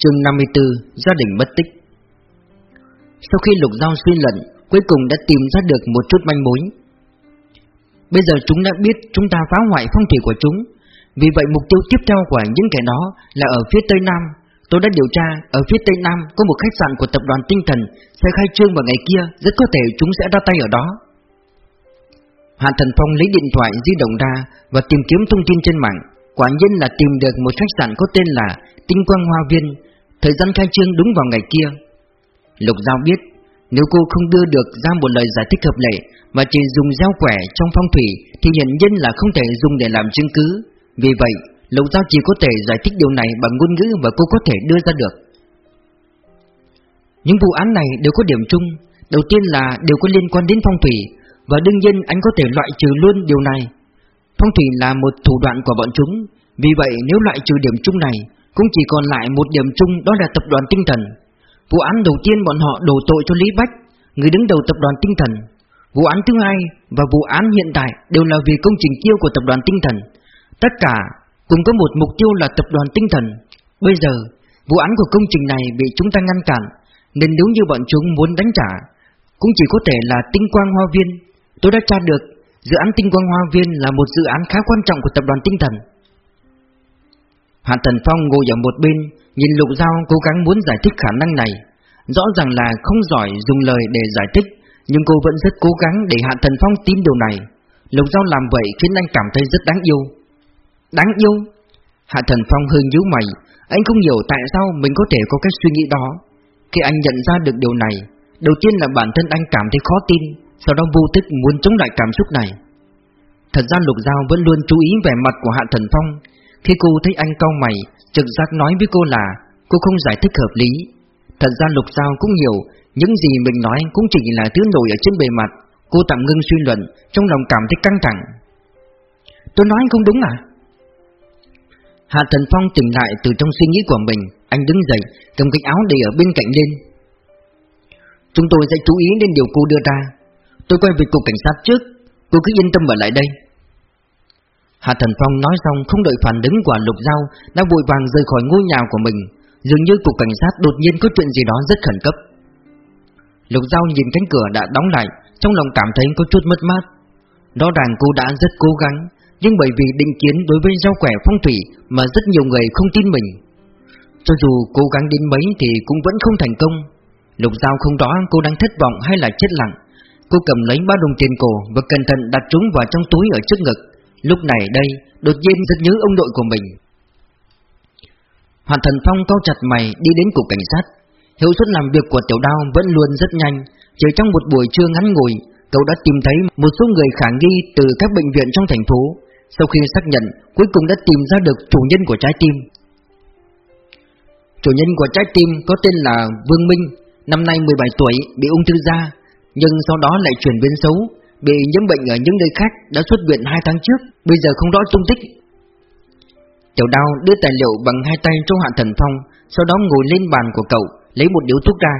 Chương 54 Gia đình mất tích. Sau khi lục giao suy luận, Cuối cùng đã tìm ra được một chút manh mối. Bây giờ chúng đã biết chúng ta phá hoại phong thủy của chúng, Vì vậy mục tiêu tiếp theo của những kẻ đó là ở phía tây nam Tôi đã điều tra, ở phía tây nam có một khách sạn của tập đoàn tinh thần Sẽ khai trương vào ngày kia, rất có thể chúng sẽ ra tay ở đó. Hạ Thần Phong lấy điện thoại di động ra và tìm kiếm thông tin trên mạng. Quả nhiên là tìm được một khách sạn có tên là Tinh Quang Hoa Viên Thời gian khai trương đúng vào ngày kia. Lục Giao biết Nếu cô không đưa được ra một lời giải thích hợp lệ Mà chỉ dùng dao quẻ trong phong thủy Thì nhận nhiên là không thể dùng để làm chứng cứ. Vì vậy Lục Giao chỉ có thể giải thích điều này bằng ngôn ngữ mà cô có thể đưa ra được. Những vụ án này đều có điểm chung. Đầu tiên là đều có liên quan đến phong thủy, Và đương nhiên anh có thể loại trừ luôn điều này. Phong thủy là một thủ đoạn của bọn chúng, Vì vậy nếu loại trừ điểm chung này, Cũng chỉ còn lại một điểm chung đó là tập đoàn tinh thần. Vụ án đầu tiên bọn họ đổ tội cho Lý Bách, Người đứng đầu tập đoàn tinh thần. Vụ án thứ hai và vụ án hiện tại Đều là vì công trình kiêu của tập đoàn tinh thần. Tất cả cùng có một mục tiêu là tập đoàn tinh thần. Bây giờ, vụ án của công trình này bị chúng ta ngăn cản, Nên nếu như bọn chúng muốn đánh trả, Cũng chỉ có thể là tinh quang hoa viên. Tôi đã tra được, Dự án tinh quang hoa viên là một dự án khá quan trọng của tập đoàn tinh thần. Hạ Thần Phong ngồi ở một bên, Nhìn Lục Giao cố gắng muốn giải thích khả năng này. Rõ ràng là không giỏi dùng lời để giải thích, Nhưng cô vẫn rất cố gắng để Hạ Thần Phong tin điều này. Lục Giao làm vậy khiến anh cảm thấy rất đáng yêu. Đáng yêu. Hạ Thần Phong hơi nhíu mày. Anh không hiểu tại sao mình có thể có cách suy nghĩ đó. Khi anh nhận ra được điều này, Đầu tiên là bản thân anh cảm thấy khó tin, Sau đó vô thức muốn chống lại cảm xúc này. Thật ra Lục Giao vẫn luôn chú ý về mặt của Hạ Thần Phong. Khi cô thấy anh cau mày, Trực giác nói với cô là Cô không giải thích hợp lý. Thật ra Lục Giao cũng hiểu, Những gì mình nói cũng chỉ là thứ nổi ở trên bề mặt. Cô tạm ngưng suy luận, Trong lòng cảm thấy căng thẳng. Tôi nói không đúng à? Hạ Thần Phong tỉnh lại từ trong suy nghĩ của mình. Anh đứng dậy, Cầm cái áo để ở bên cạnh lên. Chúng tôi sẽ chú ý đến điều cô đưa ra. Tôi quay về cục cảnh sát trước. Cô cứ yên tâm ở lại đây. Hạ Thần Phong nói xong, không đợi phản ứng của Lục Giao, Đã vội vàng rời khỏi ngôi nhà của mình. Dường như cục cảnh sát đột nhiên có chuyện gì đó rất khẩn cấp. Lục Giao nhìn cánh cửa đã đóng lại, Trong lòng cảm thấy có chút mất mát. Rõ ràng cô đã rất cố gắng. Nhưng bởi vì định kiến đối với giao quẻ phong thủy Mà rất nhiều người không tin mình. Cho dù cố gắng đến mấy thì cũng vẫn không thành công. Lục Giao không rõ cô đang thất vọng hay là chết lặng. Cô cầm lấy ba đồng tiền cổ Và cẩn thận đặt chúng vào trong túi ở trước ngực. Lúc này đây, Đột nhiên rất nhớ ông nội của mình. Hoàn thần phong cao chặt mày đi đến cục cảnh sát. Hiệu suất làm việc của tiểu đao vẫn luôn rất nhanh. Chỉ trong một buổi trưa ngắn ngủi, Cậu đã tìm thấy một số người khả nghi từ các bệnh viện trong thành phố. Sau khi xác nhận, Cuối cùng đã tìm ra được chủ nhân của trái tim. Chủ nhân của trái tim có tên là Vương Minh, Năm nay 17 tuổi, bị ung thư da, Nhưng sau đó lại chuyển biến xấu, Bị nhiễm bệnh ở những nơi khác Đã xuất viện 2 tháng trước, Bây giờ không rõ tung tích. Tiểu đao đưa tài liệu bằng hai tay cho Hạ Thần Phong, Sau đó ngồi lên bàn của cậu, Lấy một điếu thuốc ra.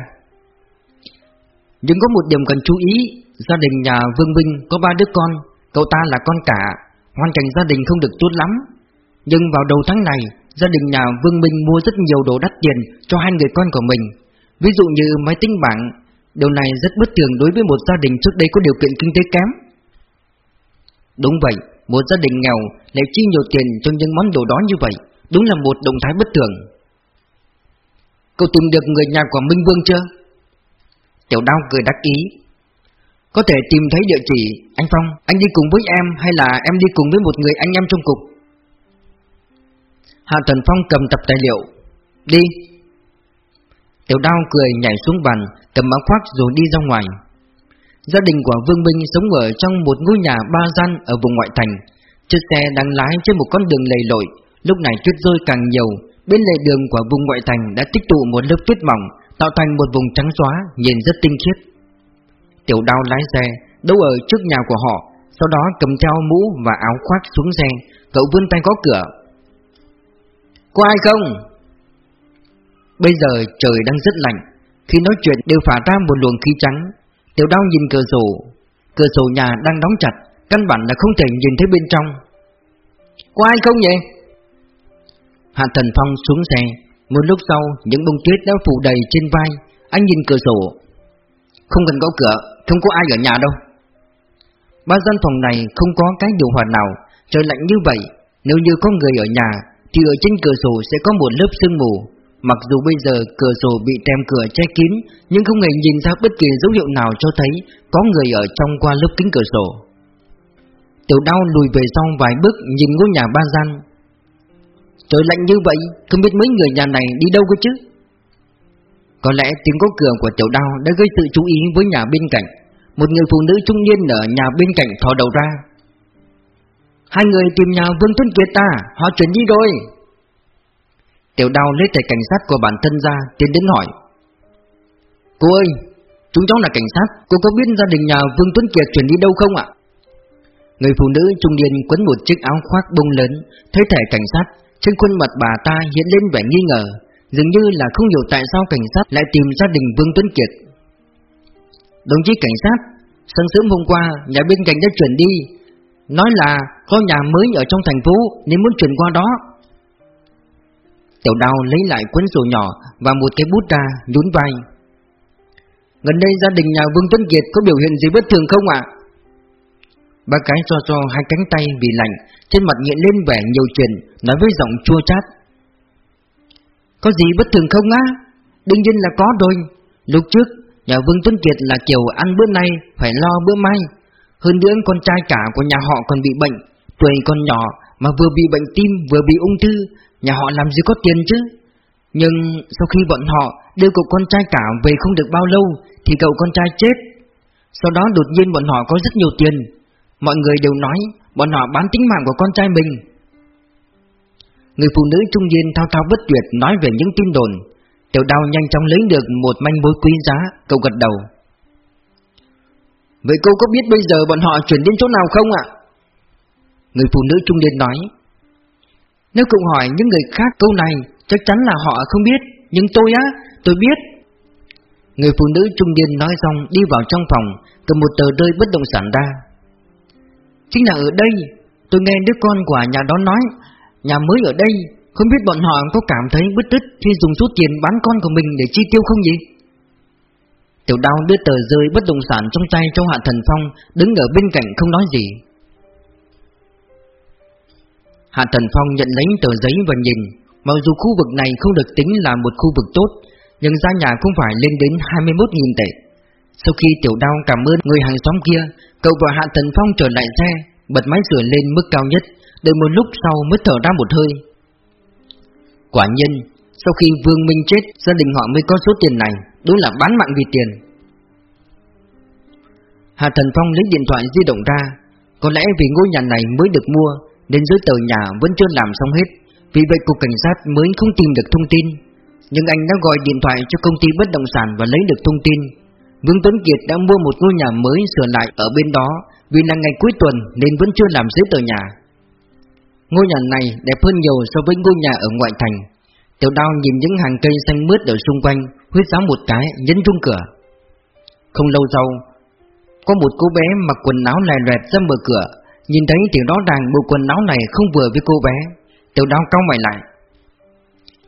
Nhưng có một điểm cần chú ý, Gia đình nhà Vương minh có ba đứa con, Cậu ta là con cả. Hoàn cảnh gia đình không được tốt lắm. Nhưng vào đầu tháng này, Gia đình nhà Vương Minh mua rất nhiều đồ đắt tiền Cho hai người con của mình. Ví dụ như máy tính bảng, Điều này rất bất thường đối với một gia đình trước đây có điều kiện kinh tế kém. Đúng vậy, một gia đình nghèo lại chi nhiều tiền cho những món đồ đó như vậy, Đúng là một động thái bất thường. Cậu tìm được người nhà của Minh Vương chưa? Tiểu đao cười đắc ý. Có thể tìm thấy địa chỉ. Anh Phong, anh đi cùng với em Hay là em đi cùng với một người anh em trong cục? Hạ Thần Phong cầm tập tài liệu. Đi. Tiểu đao cười nhảy xuống bàn Cầm áo khoác rồi đi ra ngoài. Gia đình của Vương Minh sống ở trong một ngôi nhà ba gian ở vùng ngoại thành. Chiếc xe đang lái trên một con đường lầy lội, lúc này tuyết rơi càng nhiều, bên lề đường của vùng ngoại thành đã tích tụ một lớp tuyết mỏng, tạo thành một vùng trắng xóa, nhìn rất tinh khiết. Tiểu đao lái xe, đấu ở trước nhà của họ, sau đó cầm theo mũ và áo khoác xuống xe, cậu vươn tay có cửa. Có ai không? Bây giờ trời đang rất lạnh, khi nói chuyện đều phả ra một luồng khí trắng, Tiểu đao nhìn cửa sổ Cửa sổ nhà đang đóng chặt Căn bản là không thể nhìn thấy bên trong Có ai không nhỉ? Hạ Thần Phong xuống xe Một lúc sau, những bông tuyết đã phủ đầy trên vai, anh nhìn cửa sổ. Không cần gõ cửa, không có ai ở nhà đâu. Ba gian phòng này không có cái điều hòa nào, trời lạnh như vậy, nếu như có người ở nhà, thì ở trên cửa sổ sẽ có một lớp sương mù. Mặc dù bây giờ cửa sổ bị tem cửa che kín, nhưng không hề nhìn ra bất kỳ dấu hiệu nào cho thấy có người ở trong qua lớp kính cửa sổ. Tiểu đau lùi về sau vài bước nhìn ngôi nhà ba gian. Trời lạnh như vậy, không biết mấy người nhà này đi đâu cơ chứ? Có lẽ tiếng có cửa của tiểu đao đã gây sự chú ý với nhà bên cạnh. Một người phụ nữ trung niên ở nhà bên cạnh thò đầu ra. Hai người tìm nhà Vương Tuấn Kiệt ta, họ chuyển đi rồi. Tiểu đao lấy thẻ cảnh sát của bản thân ra, tiến đến hỏi. Cô ơi, chúng cháu là cảnh sát, cô có biết gia đình nhà Vương Tuấn Kiệt chuyển đi đâu không ạ? Người phụ nữ trung niên quấn một chiếc áo khoác bông lớn, thấy thẻ cảnh sát, trên khuôn mặt bà ta hiện lên vẻ nghi ngờ, dường như là không hiểu tại sao cảnh sát lại tìm gia đình Vương Tuấn Kiệt. Đồng chí cảnh sát, sáng sớm hôm qua, nhà bên cạnh đã chuyển đi, nói là có nhà mới ở trong thành phố nên muốn chuyển qua đó. Tiểu đào lấy lại cuốn sổ nhỏ và một cái bút ra, nhún vai. Gần đây gia đình nhà Vương Tuấn Kiệt có biểu hiện gì bất thường không ạ? Ba cái cho cho hai cánh tay vì lạnh, trên mặt nghiện lên vẻ nhiều chuyện, nói với giọng chua chát. Có gì bất thường không á? Đương nhiên là có rồi. Lúc trước, nhà Vương Tuấn Kiệt là kiểu ăn bữa nay, phải lo bữa mai. Hơn nữa con trai cả của nhà họ còn bị bệnh, tuổi còn nhỏ mà vừa bị bệnh tim vừa bị ung thư, nhà họ làm gì có tiền chứ? Nhưng sau khi bọn họ đưa cậu con trai cả về không được bao lâu thì cậu con trai chết. Sau đó đột nhiên bọn họ có rất nhiều tiền. Mọi người đều nói bọn họ bán tính mạng của con trai mình. Người phụ nữ trung niên thao thao bất tuyệt nói về những tin đồn. Tiểu đào nhanh chóng lấy được một manh mối quý giá, cậu gật đầu. Vậy cô có biết bây giờ bọn họ chuyển đến chỗ nào không ạ? Người phụ nữ trung niên nói. Nếu cậu hỏi những người khác câu này, chắc chắn là họ không biết, nhưng tôi á, tôi biết. Người phụ nữ trung niên nói xong đi vào trong phòng, cầm một tờ rơi bất động sản ra. Chính là ở đây, tôi nghe đứa con của nhà đó nói, nhà mới ở đây, không biết bọn họ có cảm thấy bứt rứt khi dùng số tiền bán con của mình để chi tiêu không gì? Tiểu đao đưa tờ rơi bất động sản trong tay cho Hạ Thần Phong, đứng ở bên cạnh không nói gì. Hạ Thần Phong nhận lấy tờ giấy và nhìn, mặc dù khu vực này không được tính là một khu vực tốt, nhưng giá nhà cũng phải lên đến 21.000 tệ. Sau khi tiểu đao cảm ơn người hàng xóm kia, cậu và Hạ Thần Phong trở lại xe, bật máy sửa lên mức cao nhất, đợi một lúc sau mới thở ra một hơi. Quả nhiên, sau khi Vương Minh chết, gia đình họ mới có số tiền này, đúng là bán mạng vì tiền. Hà Thần Phong lấy điện thoại di động ra, có lẽ vì ngôi nhà này mới được mua, nên dưới tờ nhà vẫn chưa làm xong hết, vì vậy cục cảnh sát mới không tìm được thông tin. Nhưng anh đã gọi điện thoại cho công ty bất động sản và lấy được thông tin. Vương Tuấn Kiệt đã mua một ngôi nhà mới sửa lại ở bên đó, vì là ngày cuối tuần nên vẫn chưa làm giấy tờ nhà. Ngôi nhà này đẹp hơn nhiều so với ngôi nhà ở ngoại thành. Tiểu đao nhìn những hàng cây xanh mướt ở xung quanh, huyết sáo một cái, nhấn rung cửa. Không lâu sau, có một cô bé mặc quần áo lè loẹt ra mở cửa, nhìn thấy thì rõ ràng bộ quần áo này không vừa với cô bé. Tiểu đao cau mày lại.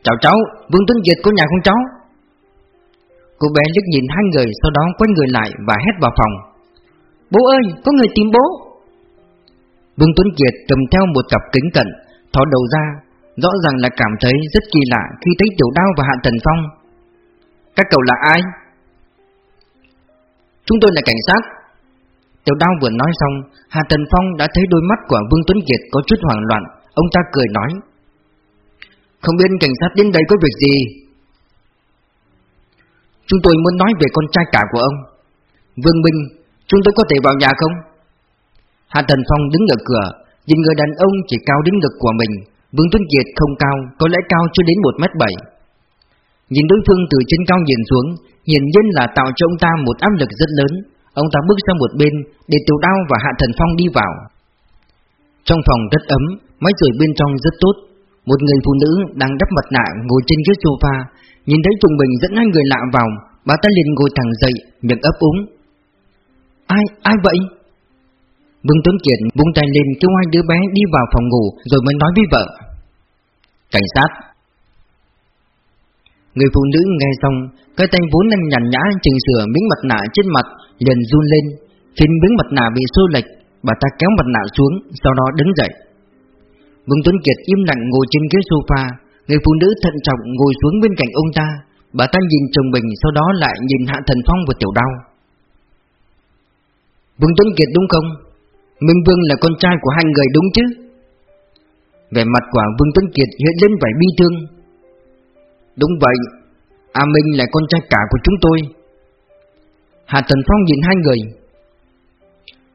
Chào cháu, Vương Tuấn Việt có nhà không cháu? Cô bé liếc nhìn hai người sau đó quay người lại và hét vào phòng. Bố ơi, có người tìm bố. Vương Tuấn Kiệt cầm theo một cặp kính cận, thò đầu ra, rõ ràng là cảm thấy rất kỳ lạ khi thấy Tiểu Đao và Hạ Thần Phong. Các cậu là ai? Chúng tôi là cảnh sát. Tiểu Đao vừa nói xong, Hạ Thần Phong đã thấy đôi mắt của Vương Tuấn Kiệt có chút hoảng loạn, ông ta cười nói. Không biết cảnh sát đến đây có việc gì? Chúng tôi muốn nói về con trai cả của ông. Vương Minh, chúng tôi có thể vào nhà không? Hạ Thần Phong đứng ở cửa, nhìn người đàn ông chỉ cao đến ngực của mình. Vương Tuấn Kiệt không cao, có lẽ cao chưa đến 1m7. Nhìn đối phương từ trên cao nhìn xuống, hiển nhiên là tạo cho ông ta một áp lực rất lớn. Ông ta bước sang một bên để Tiểu Đao và Hạ Thần Phong đi vào. Trong phòng rất ấm, máy sưởi bên trong rất tốt. Một người phụ nữ đang đắp mặt nạ ngồi trên ghế sofa, nhìn thấy Tùng Bình dẫn hai người lạ vào, bà ta liền ngồi thẳng dậy, miệng ấp úng. Ai, ai vậy? Vương Tuấn Kiệt buông tay lên kêu hai đứa bé đi vào phòng ngủ rồi mới nói với vợ. Cảnh sát. Người phụ nữ nghe xong, Cái tay vốn đang nhàn nhã chỉnh sửa miếng mặt nạ trên mặt, liền run lên Khiến miếng mặt nạ bị xô lệch, Bà ta kéo mặt nạ xuống, Sau đó đứng dậy Vương Tuấn Kiệt im lặng ngồi trên ghế sofa, Người phụ nữ thận trọng ngồi xuống bên cạnh ông ta Bà ta nhìn chồng mình, Sau đó lại nhìn Hạ Thần Phong và Tiểu Đao Vương Tuấn Kiệt đúng không? Minh Vương là con trai của hai người đúng chứ? Về mặt của Vương Tuấn Kiệt hiện lên vẻ bi thương. Đúng vậy, A Minh là con trai cả của chúng tôi. Hạ Tần Phong nhìn hai người.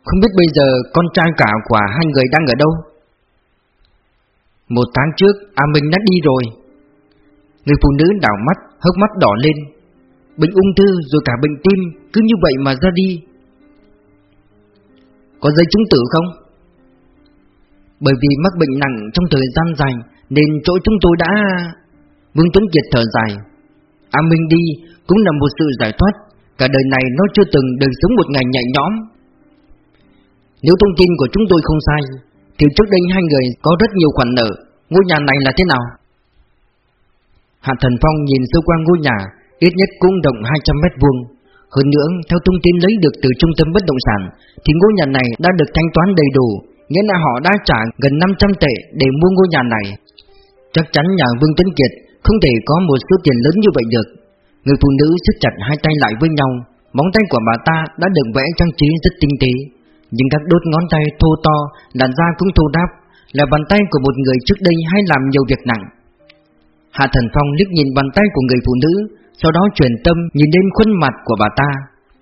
Không biết bây giờ con trai cả của hai người đang ở đâu? Một tháng trước, A Minh đã đi rồi. Người phụ nữ đảo mắt, Hốc mắt đỏ lên. Bệnh ung thư rồi cả bệnh tim, Cứ như vậy mà ra đi. Có giấy chứng tử không? Bởi vì mắc bệnh nặng trong thời gian dài, Nên chỗ chúng tôi đã... Vương Tuấn Kiệt thở dài. A Minh đi cũng là một sự giải thoát. Cả đời này nó chưa từng được sống một ngày nhạy nhõm. Nếu thông tin của chúng tôi không sai, Thì trước đây hai người có rất nhiều khoản nợ. Ngôi nhà này là thế nào? Hạ Thần Phong nhìn sơ qua ngôi nhà, Ít nhất cũng rộng 200 mét vuông. Hơn nữa, theo thông tin lấy được từ trung tâm bất động sản Thì ngôi nhà này đã được thanh toán đầy đủ Nghĩa là họ đã trả gần 500 tệ để mua ngôi nhà này. Chắc chắn nhà Vương Tấn Kiệt không thể có một số tiền lớn như vậy được. Người phụ nữ siết chặt hai tay lại với nhau Móng tay của bà ta đã được vẽ trang trí rất tinh tế. Nhưng các đốt ngón tay thô to Làn da cũng thô đáp Là bàn tay của một người trước đây hay làm nhiều việc nặng. Hạ Thần Phong liếc nhìn bàn tay của người phụ nữ sau đó chuyển tâm nhìn lên khuôn mặt của bà ta.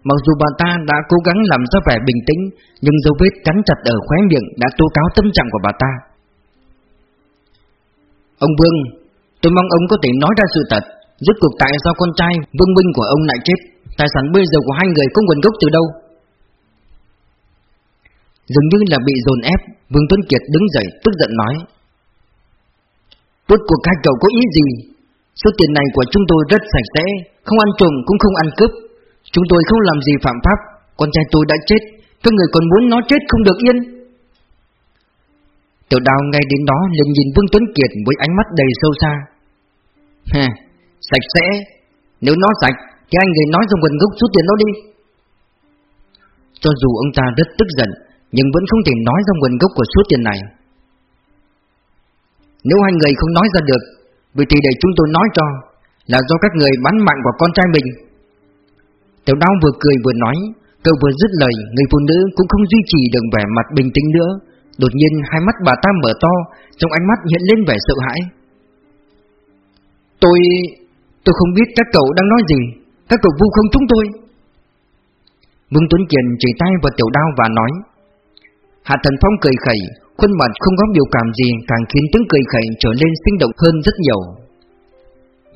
Mặc dù bà ta đã cố gắng làm ra vẻ bình tĩnh, Nhưng dấu vết cắn chặt ở khóe miệng đã tố cáo tâm trạng của bà ta. Ông Vương, Tôi mong ông có thể nói ra sự thật. Rốt cuộc tại sao con trai Vương Minh của ông lại chết? Tài sản bây giờ của hai người có nguồn gốc từ đâu? Dường như là bị dồn ép, Vương Tuấn Kiệt đứng dậy, tức giận nói. Rốt cuộc hai cậu có ý gì? Số tiền này của chúng tôi rất sạch sẽ Không ăn trộm cũng không ăn cướp. Chúng tôi không làm gì phạm pháp Con trai tôi đã chết Các người còn muốn nó chết không được yên. Tiểu đào ngay đến đó liền nhìn Vương Tuấn Kiệt với ánh mắt đầy sâu xa. Ha, sạch sẽ. Nếu nó sạch Thì anh người nói ra nguồn gốc số tiền đó đi. Cho dù ông ta rất tức giận Nhưng vẫn không thể nói ra nguồn gốc của số tiền này. Nếu hai người không nói ra được Vậy thì để chúng tôi nói cho Là do các người bắn mạng của con trai mình. Tiểu đau vừa cười vừa nói, Cậu vừa dứt lời, Người phụ nữ cũng không duy trì được vẻ mặt bình tĩnh nữa. Đột nhiên, hai mắt bà ta mở to, Trong ánh mắt hiện lên vẻ sợ hãi. Tôi... tôi không biết các cậu đang nói gì. Các cậu vu không chúng tôi. Vương Tuấn Kiền chỉ tay vào tiểu đao và nói, Hạ Thần Phong cười khẩy Khuôn mặt không có biểu cảm gì Càng khiến tiếng cười khẩy trở nên sinh động hơn rất nhiều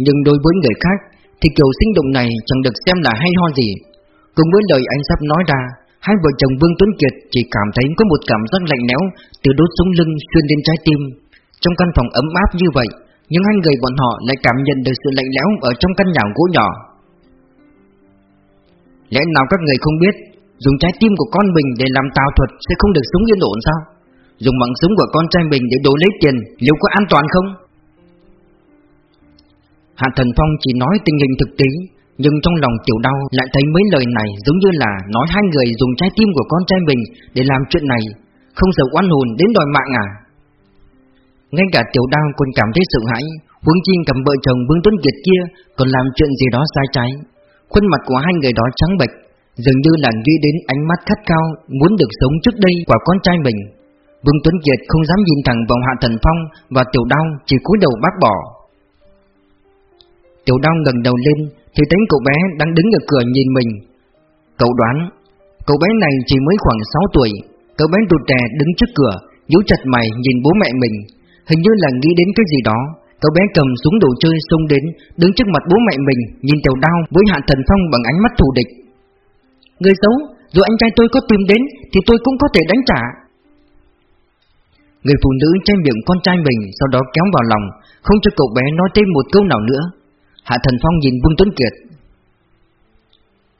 Nhưng đối với người khác Thì kiểu sinh động này chẳng được xem là hay ho gì Cùng với lời anh sắp nói ra Hai vợ chồng Vương Tuấn Kiệt chỉ cảm thấy có một cảm giác lạnh lẽo từ đốt sống lưng xuyên đến trái tim. Trong căn phòng ấm áp như vậy, nhưng hai người bọn họ lại cảm nhận được sự lạnh lẽo ở trong căn nhà gỗ nhỏ. Lẽ nào các người không biết, dùng trái tim của con mình để làm tào thuật sẽ không được sống yên ổn sao? Dùng mạng súng của con trai mình để đổi lấy tiền, liệu có an toàn không? Hạ Thần Phong chỉ nói tình hình thực tế, nhưng trong lòng tiểu đau lại thấy mấy lời này giống như là nói hai người dùng trái tim của con trai mình để làm chuyện này, không sợ oan hồn đến đòi mạng à. Ngay cả tiểu đau còn cảm thấy sợ hãi, huống chi cầm vợ chồng Vương Tuấn Kiệt kia còn làm chuyện gì đó sai trái. Khuôn mặt của hai người đó trắng bệch, dường như là nghĩ đến ánh mắt khát khao muốn được sống trước đây của con trai mình. Vương Tuấn Kiệt không dám nhìn thẳng vào Hạ Thần Phong và Tiểu Đao chỉ cúi đầu bác bỏ. Tiểu Đao ngẩng đầu lên, thì thấy cậu bé đang đứng ở cửa nhìn mình. Cậu đoán, cậu bé này chỉ mới khoảng 6 tuổi, cậu bé rụt rè đứng trước cửa, nhíu chặt mày nhìn bố mẹ mình, hình như là nghĩ đến cái gì đó. Cậu bé cầm súng đồ chơi xông đến, đứng trước mặt bố mẹ mình, nhìn tiểu đao với Hạ Thần Phong bằng ánh mắt thù địch. Người xấu, dù anh trai tôi có tìm đến, thì tôi cũng có thể đánh trả. Người phụ nữ che miệng con trai mình, sau đó kéo vào lòng, không cho cậu bé nói thêm một câu nào nữa. Hạ Thần Phong nhìn Vương Tuấn Kiệt.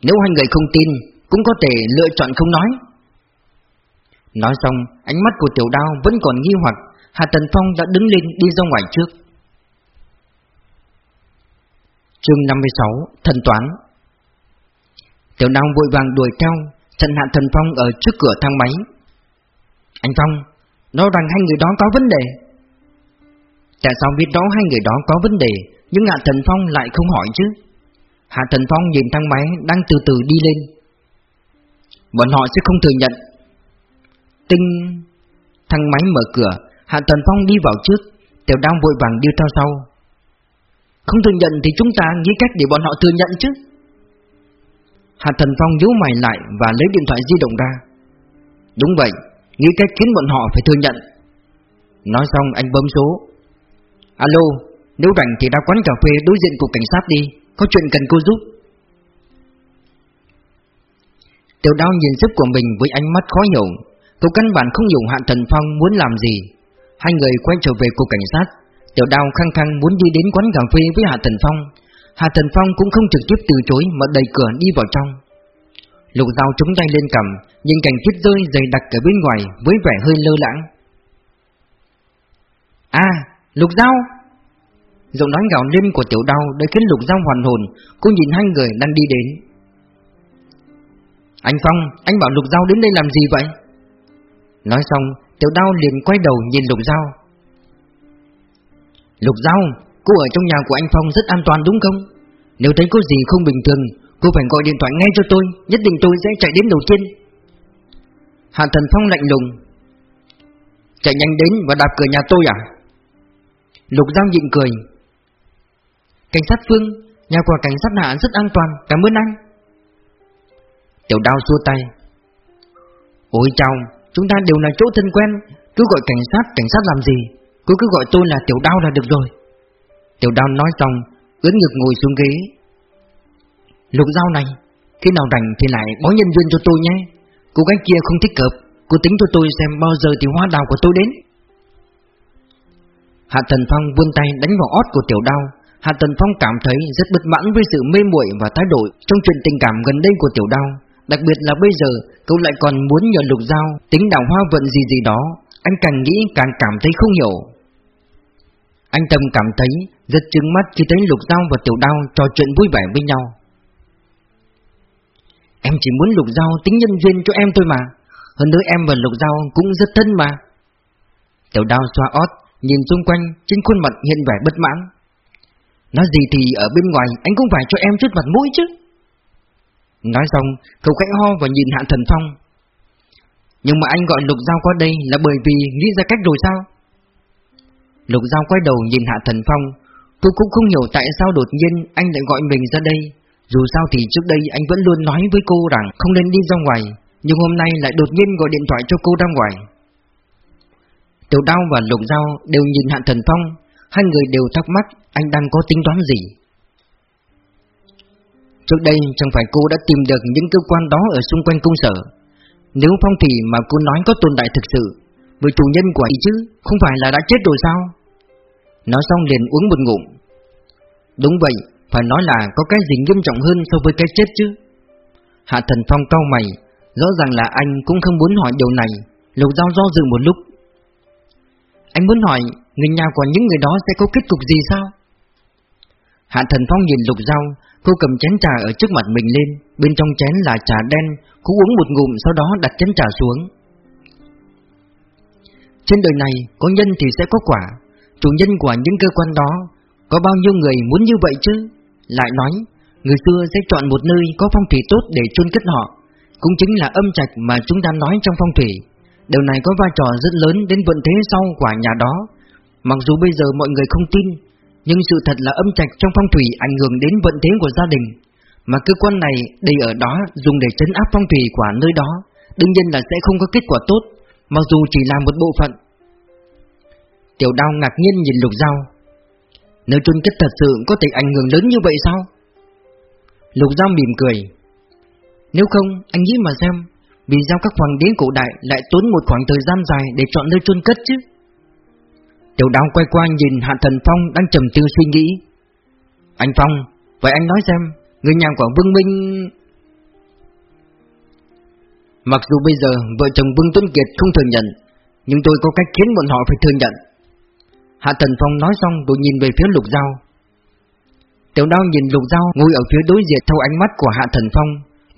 Nếu hai người không tin Cũng có thể lựa chọn không nói. Nói xong Ánh mắt của tiểu đao vẫn còn nghi hoặc Hạ Thần Phong đã đứng lên đi ra ngoài trước. Chương 56 Thần Toán. Tiểu Đăng vội vàng đuổi theo Trần Hạ Thần Phong ở trước cửa thang máy. Anh Phong Nói rằng hai người đó có vấn đề. Tại sao biết đó hai người đó có vấn đề, Nhưng Hạ Thần Phong lại không hỏi chứ. Hạ Thần Phong nhìn thang máy đang từ từ đi lên. Bọn họ sẽ không thừa nhận. Tinh, Thang máy mở cửa, Hạ Thần Phong đi vào trước, Tiểu Đăng vội vàng đi theo sau. Không thừa nhận thì chúng ta nghĩ cách để bọn họ thừa nhận chứ. Hạ Thần Phong nhíu mày lại và lấy điện thoại di động ra. Đúng vậy Nghĩ cách khiến bọn họ phải thừa nhận. Nói xong, anh bấm số. Alo, Nếu rảnh thì ra quán cà phê đối diện cục cảnh sát đi, Có chuyện cần cô giúp. Tiểu đao nhìn sức của mình với ánh mắt khó hiểu. Cô căn bản không hiểu Hạ Thần Phong muốn làm gì. Hai người quay trở về cục cảnh sát. Tiểu đao khăng khăng muốn đi đến quán cà phê với Hạ Thần Phong. Hạ Thần Phong cũng không trực tiếp từ chối mà đẩy cửa đi vào trong. Lục dao chống tay lên cầm Nhìn cảnh tuyết rơi dày đặc ở bên ngoài Với vẻ hơi lơ lãng. À Lục dao Giọng nói gào lên của tiểu đau đã khiến lục dao hoàn hồn, Cô nhìn hai người đang đi đến. Anh Phong, Anh bảo lục dao đến đây làm gì vậy? Nói xong, Tiểu đau liền quay đầu nhìn lục dao Lục dao Cô ở trong nhà của anh Phong rất an toàn đúng không? Nếu thấy có gì không bình thường Cô phải gọi điện thoại ngay cho tôi, Nhất định tôi sẽ chạy đến đầu tiên. Hạ Thần Phong lạnh lùng. Chạy nhanh đến và đạp cửa nhà tôi à? Lục Giao nhịn cười. Cảnh sát Phương, Nhà của cảnh sát Hạ rất an toàn, Cảm ơn anh. Tiểu đao xua tay. Ôi chào, Chúng ta đều là chỗ thân quen, Cứ gọi cảnh sát cảnh sát làm gì? Cô cứ gọi tôi là tiểu đao là được rồi. Tiểu đao nói xong Ướn ngực ngồi xuống ghế. Lục dao này, Khi nào rảnh thì lại báo nhân viên cho tôi nhé. Cô gái kia không thích hợp, Cô tính cho tôi xem bao giờ thì hoa đào của tôi đến. Hạ Tần Phong vươn tay đánh vào ót của tiểu đao. Hạ Tần Phong cảm thấy rất bất mãn với sự mê muội và thái độ trong chuyện tình cảm gần đây của tiểu đao. Đặc biệt là bây giờ, cậu lại còn muốn nhờ lục dao tính đào hoa vận gì gì đó. Anh càng nghĩ càng cảm thấy không hiểu. Anh Tâm cảm thấy rất trứng mắt khi thấy lục dao và tiểu đao trò chuyện vui vẻ với nhau. Em chỉ muốn lục dao tính nhân viên cho em thôi mà. Hơn nữa em và lục dao cũng rất thân mà. Tiểu đao xoa ót, Nhìn xung quanh, trên khuôn mặt hiện vẻ bất mãn. Nói gì thì ở bên ngoài, anh cũng phải cho em chút mặt mũi chứ. Nói xong cậu khẽ ho và nhìn Hạ Thần Phong. Nhưng mà anh gọi Lục Giao qua đây là bởi vì nghĩ ra cách rồi sao? Lục Giao quay đầu nhìn Hạ Thần Phong. Tôi cũng không hiểu tại sao đột nhiên anh lại gọi mình ra đây. Dù sao thì trước đây anh vẫn luôn nói với cô rằng không nên đi ra ngoài, Nhưng hôm nay lại đột nhiên gọi điện thoại cho cô ra ngoài. Tiểu Đao và Lục Giao đều nhìn Hạ Thần Phong, Hai người đều thắc mắc anh đang có tính toán gì. Trước đây chẳng phải cô đã tìm được những cơ quan đó ở xung quanh công sở. Nếu phong thủy mà cô nói có tồn tại thực sự Với chủ nhân của ý chứ, Không phải là đã chết rồi sao? Nói xong liền uống một ngụm. Đúng vậy phải nói là có cái gì nghiêm trọng hơn so với cái chết chứ? Hạ thần phong cau mày, Rõ ràng là anh cũng không muốn hỏi điều này, Lục giao do dự một lúc. Anh muốn hỏi, Người nhà của những người đó sẽ có kết cục gì sao? Hạ thần phong nhìn lục giao Cô cầm chén trà ở trước mặt mình lên, Bên trong chén là trà đen, Cô uống một ngụm sau đó đặt chén trà xuống. Trên đời này, có nhân thì sẽ có quả, Chủ nhân của những cơ quan đó, Có bao nhiêu người muốn như vậy chứ? Lại nói, Người xưa sẽ chọn một nơi có phong thủy tốt để chôn cất họ. Cũng chính là âm trạch mà chúng ta nói trong phong thủy. Điều này có vai trò rất lớn đến vận thế sau của nhà đó. Mặc dù bây giờ mọi người không tin, Nhưng sự thật là âm trạch trong phong thủy ảnh hưởng đến vận thế của gia đình. Mà cơ quan này đây ở đó dùng để chấn áp phong thủy của nơi đó, Đương nhiên là sẽ không có kết quả tốt, Mặc dù chỉ là một bộ phận. Tiểu đao ngạc nhiên nhìn lục dao nếu chôn kết thật sự có thể ảnh hưởng lớn như vậy sao? Lục Giao mỉm cười Nếu không, anh nghĩ mà xem Vì sao các hoàng đế cổ đại lại tốn một khoảng thời gian dài để chọn nơi chôn cất chứ? Tiểu đao quay qua nhìn Hạ Thần Phong đang trầm tư suy nghĩ Anh Phong, vậy anh nói xem Người nhà của Vương Minh Mặc dù bây giờ vợ chồng Vương Tuấn Kiệt không thừa nhận Nhưng tôi có cách khiến bọn họ phải thừa nhận Hạ Thần Phong nói xong rồi nhìn về phía lục Giao. Tiểu đao nhìn lục Giao ngồi ở phía đối diện thâu ánh mắt của Hạ Thần Phong.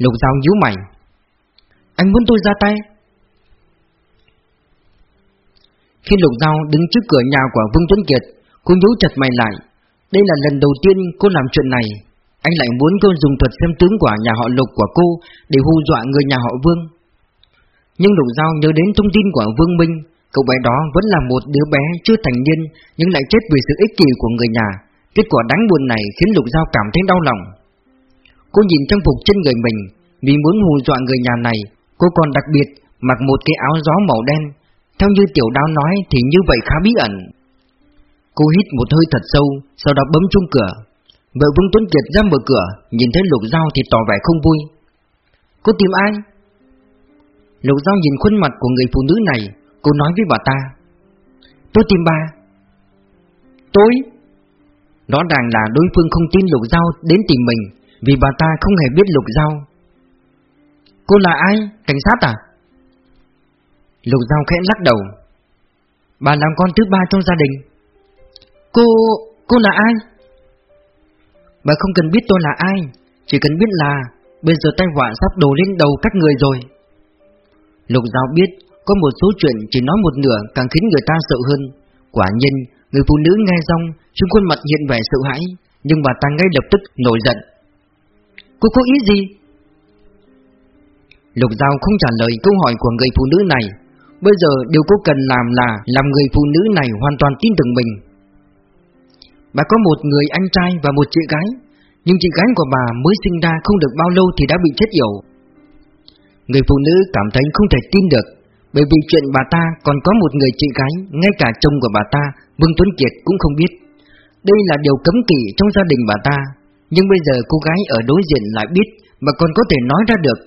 Lục Giao nhíu mày. Anh muốn tôi ra tay? Khi lục Giao đứng trước cửa nhà của Vương Tuấn Kiệt, Cô nhíu chặt mày lại. Đây là lần đầu tiên cô làm chuyện này. Anh lại muốn cô dùng thuật xem tướng của nhà họ lục của cô Để hù dọa người nhà họ Vương. Nhưng lục Giao nhớ đến thông tin của Vương Minh Cậu bé đó vẫn là một đứa bé chưa thành niên, Nhưng lại chết vì sự ích kỷ của người nhà. Kết quả đáng buồn này khiến Lục Giao cảm thấy đau lòng. Cô nhìn trang phục trên người mình, Vì muốn hù dọa người nhà này, Cô còn đặc biệt mặc một cái áo gió màu đen. Theo như tiểu đao nói thì như vậy khá bí ẩn. Cô hít một hơi thật sâu, Sau đó bấm chuông cửa. Vợ Vương Tuấn Kiệt ra mở cửa, Nhìn thấy Lục Giao thì tỏ vẻ không vui. Cô tìm ai? Lục Giao nhìn khuôn mặt của người phụ nữ này Cô nói với bà ta, Tôi tìm bà Tôi? Rõ ràng là đối phương không tin Lục Giao đến tìm mình, Vì bà ta không hề biết Lục Giao Cô là ai? Cảnh sát à? Lục Giao khẽ lắc đầu Bà làm con thứ ba trong gia đình Cô... cô là ai? Bà không cần biết tôi là ai, Chỉ cần biết là Bây giờ tai họa sắp đổ lên đầu các người rồi Lục Giao biết có một số chuyện chỉ nói một nửa Càng khiến người ta sợ hơn. Quả nhiên, Người phụ nữ nghe xong, Trên khuôn mặt hiện vẻ sợ hãi, Nhưng bà ta ngay lập tức nổi giận. Cô có ý gì? Lục Giao không trả lời câu hỏi của người phụ nữ này. Bây giờ điều cô cần làm là Làm người phụ nữ này hoàn toàn tin tưởng mình. Bà có một người anh trai và một chị gái, Nhưng chị gái của bà mới sinh ra không được bao lâu thì đã bị chết yểu. Người phụ nữ cảm thấy không thể tin được. Bởi vì chuyện bà ta còn có một người chị gái, Ngay cả chồng của bà ta, Vương Tuấn Kiệt cũng không biết. Đây là điều cấm kỵ trong gia đình bà ta. Nhưng bây giờ cô gái ở đối diện lại biết Mà còn có thể nói ra được.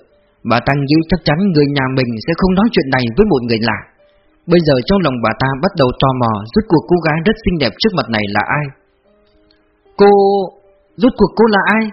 Bà ta nghĩ chắc chắn người nhà mình sẽ không nói chuyện này với một người lạ. Bây giờ trong lòng bà ta bắt đầu tò mò Rốt cuộc cô gái rất xinh đẹp trước mặt này là ai. Cô... Rốt cuộc cô là ai?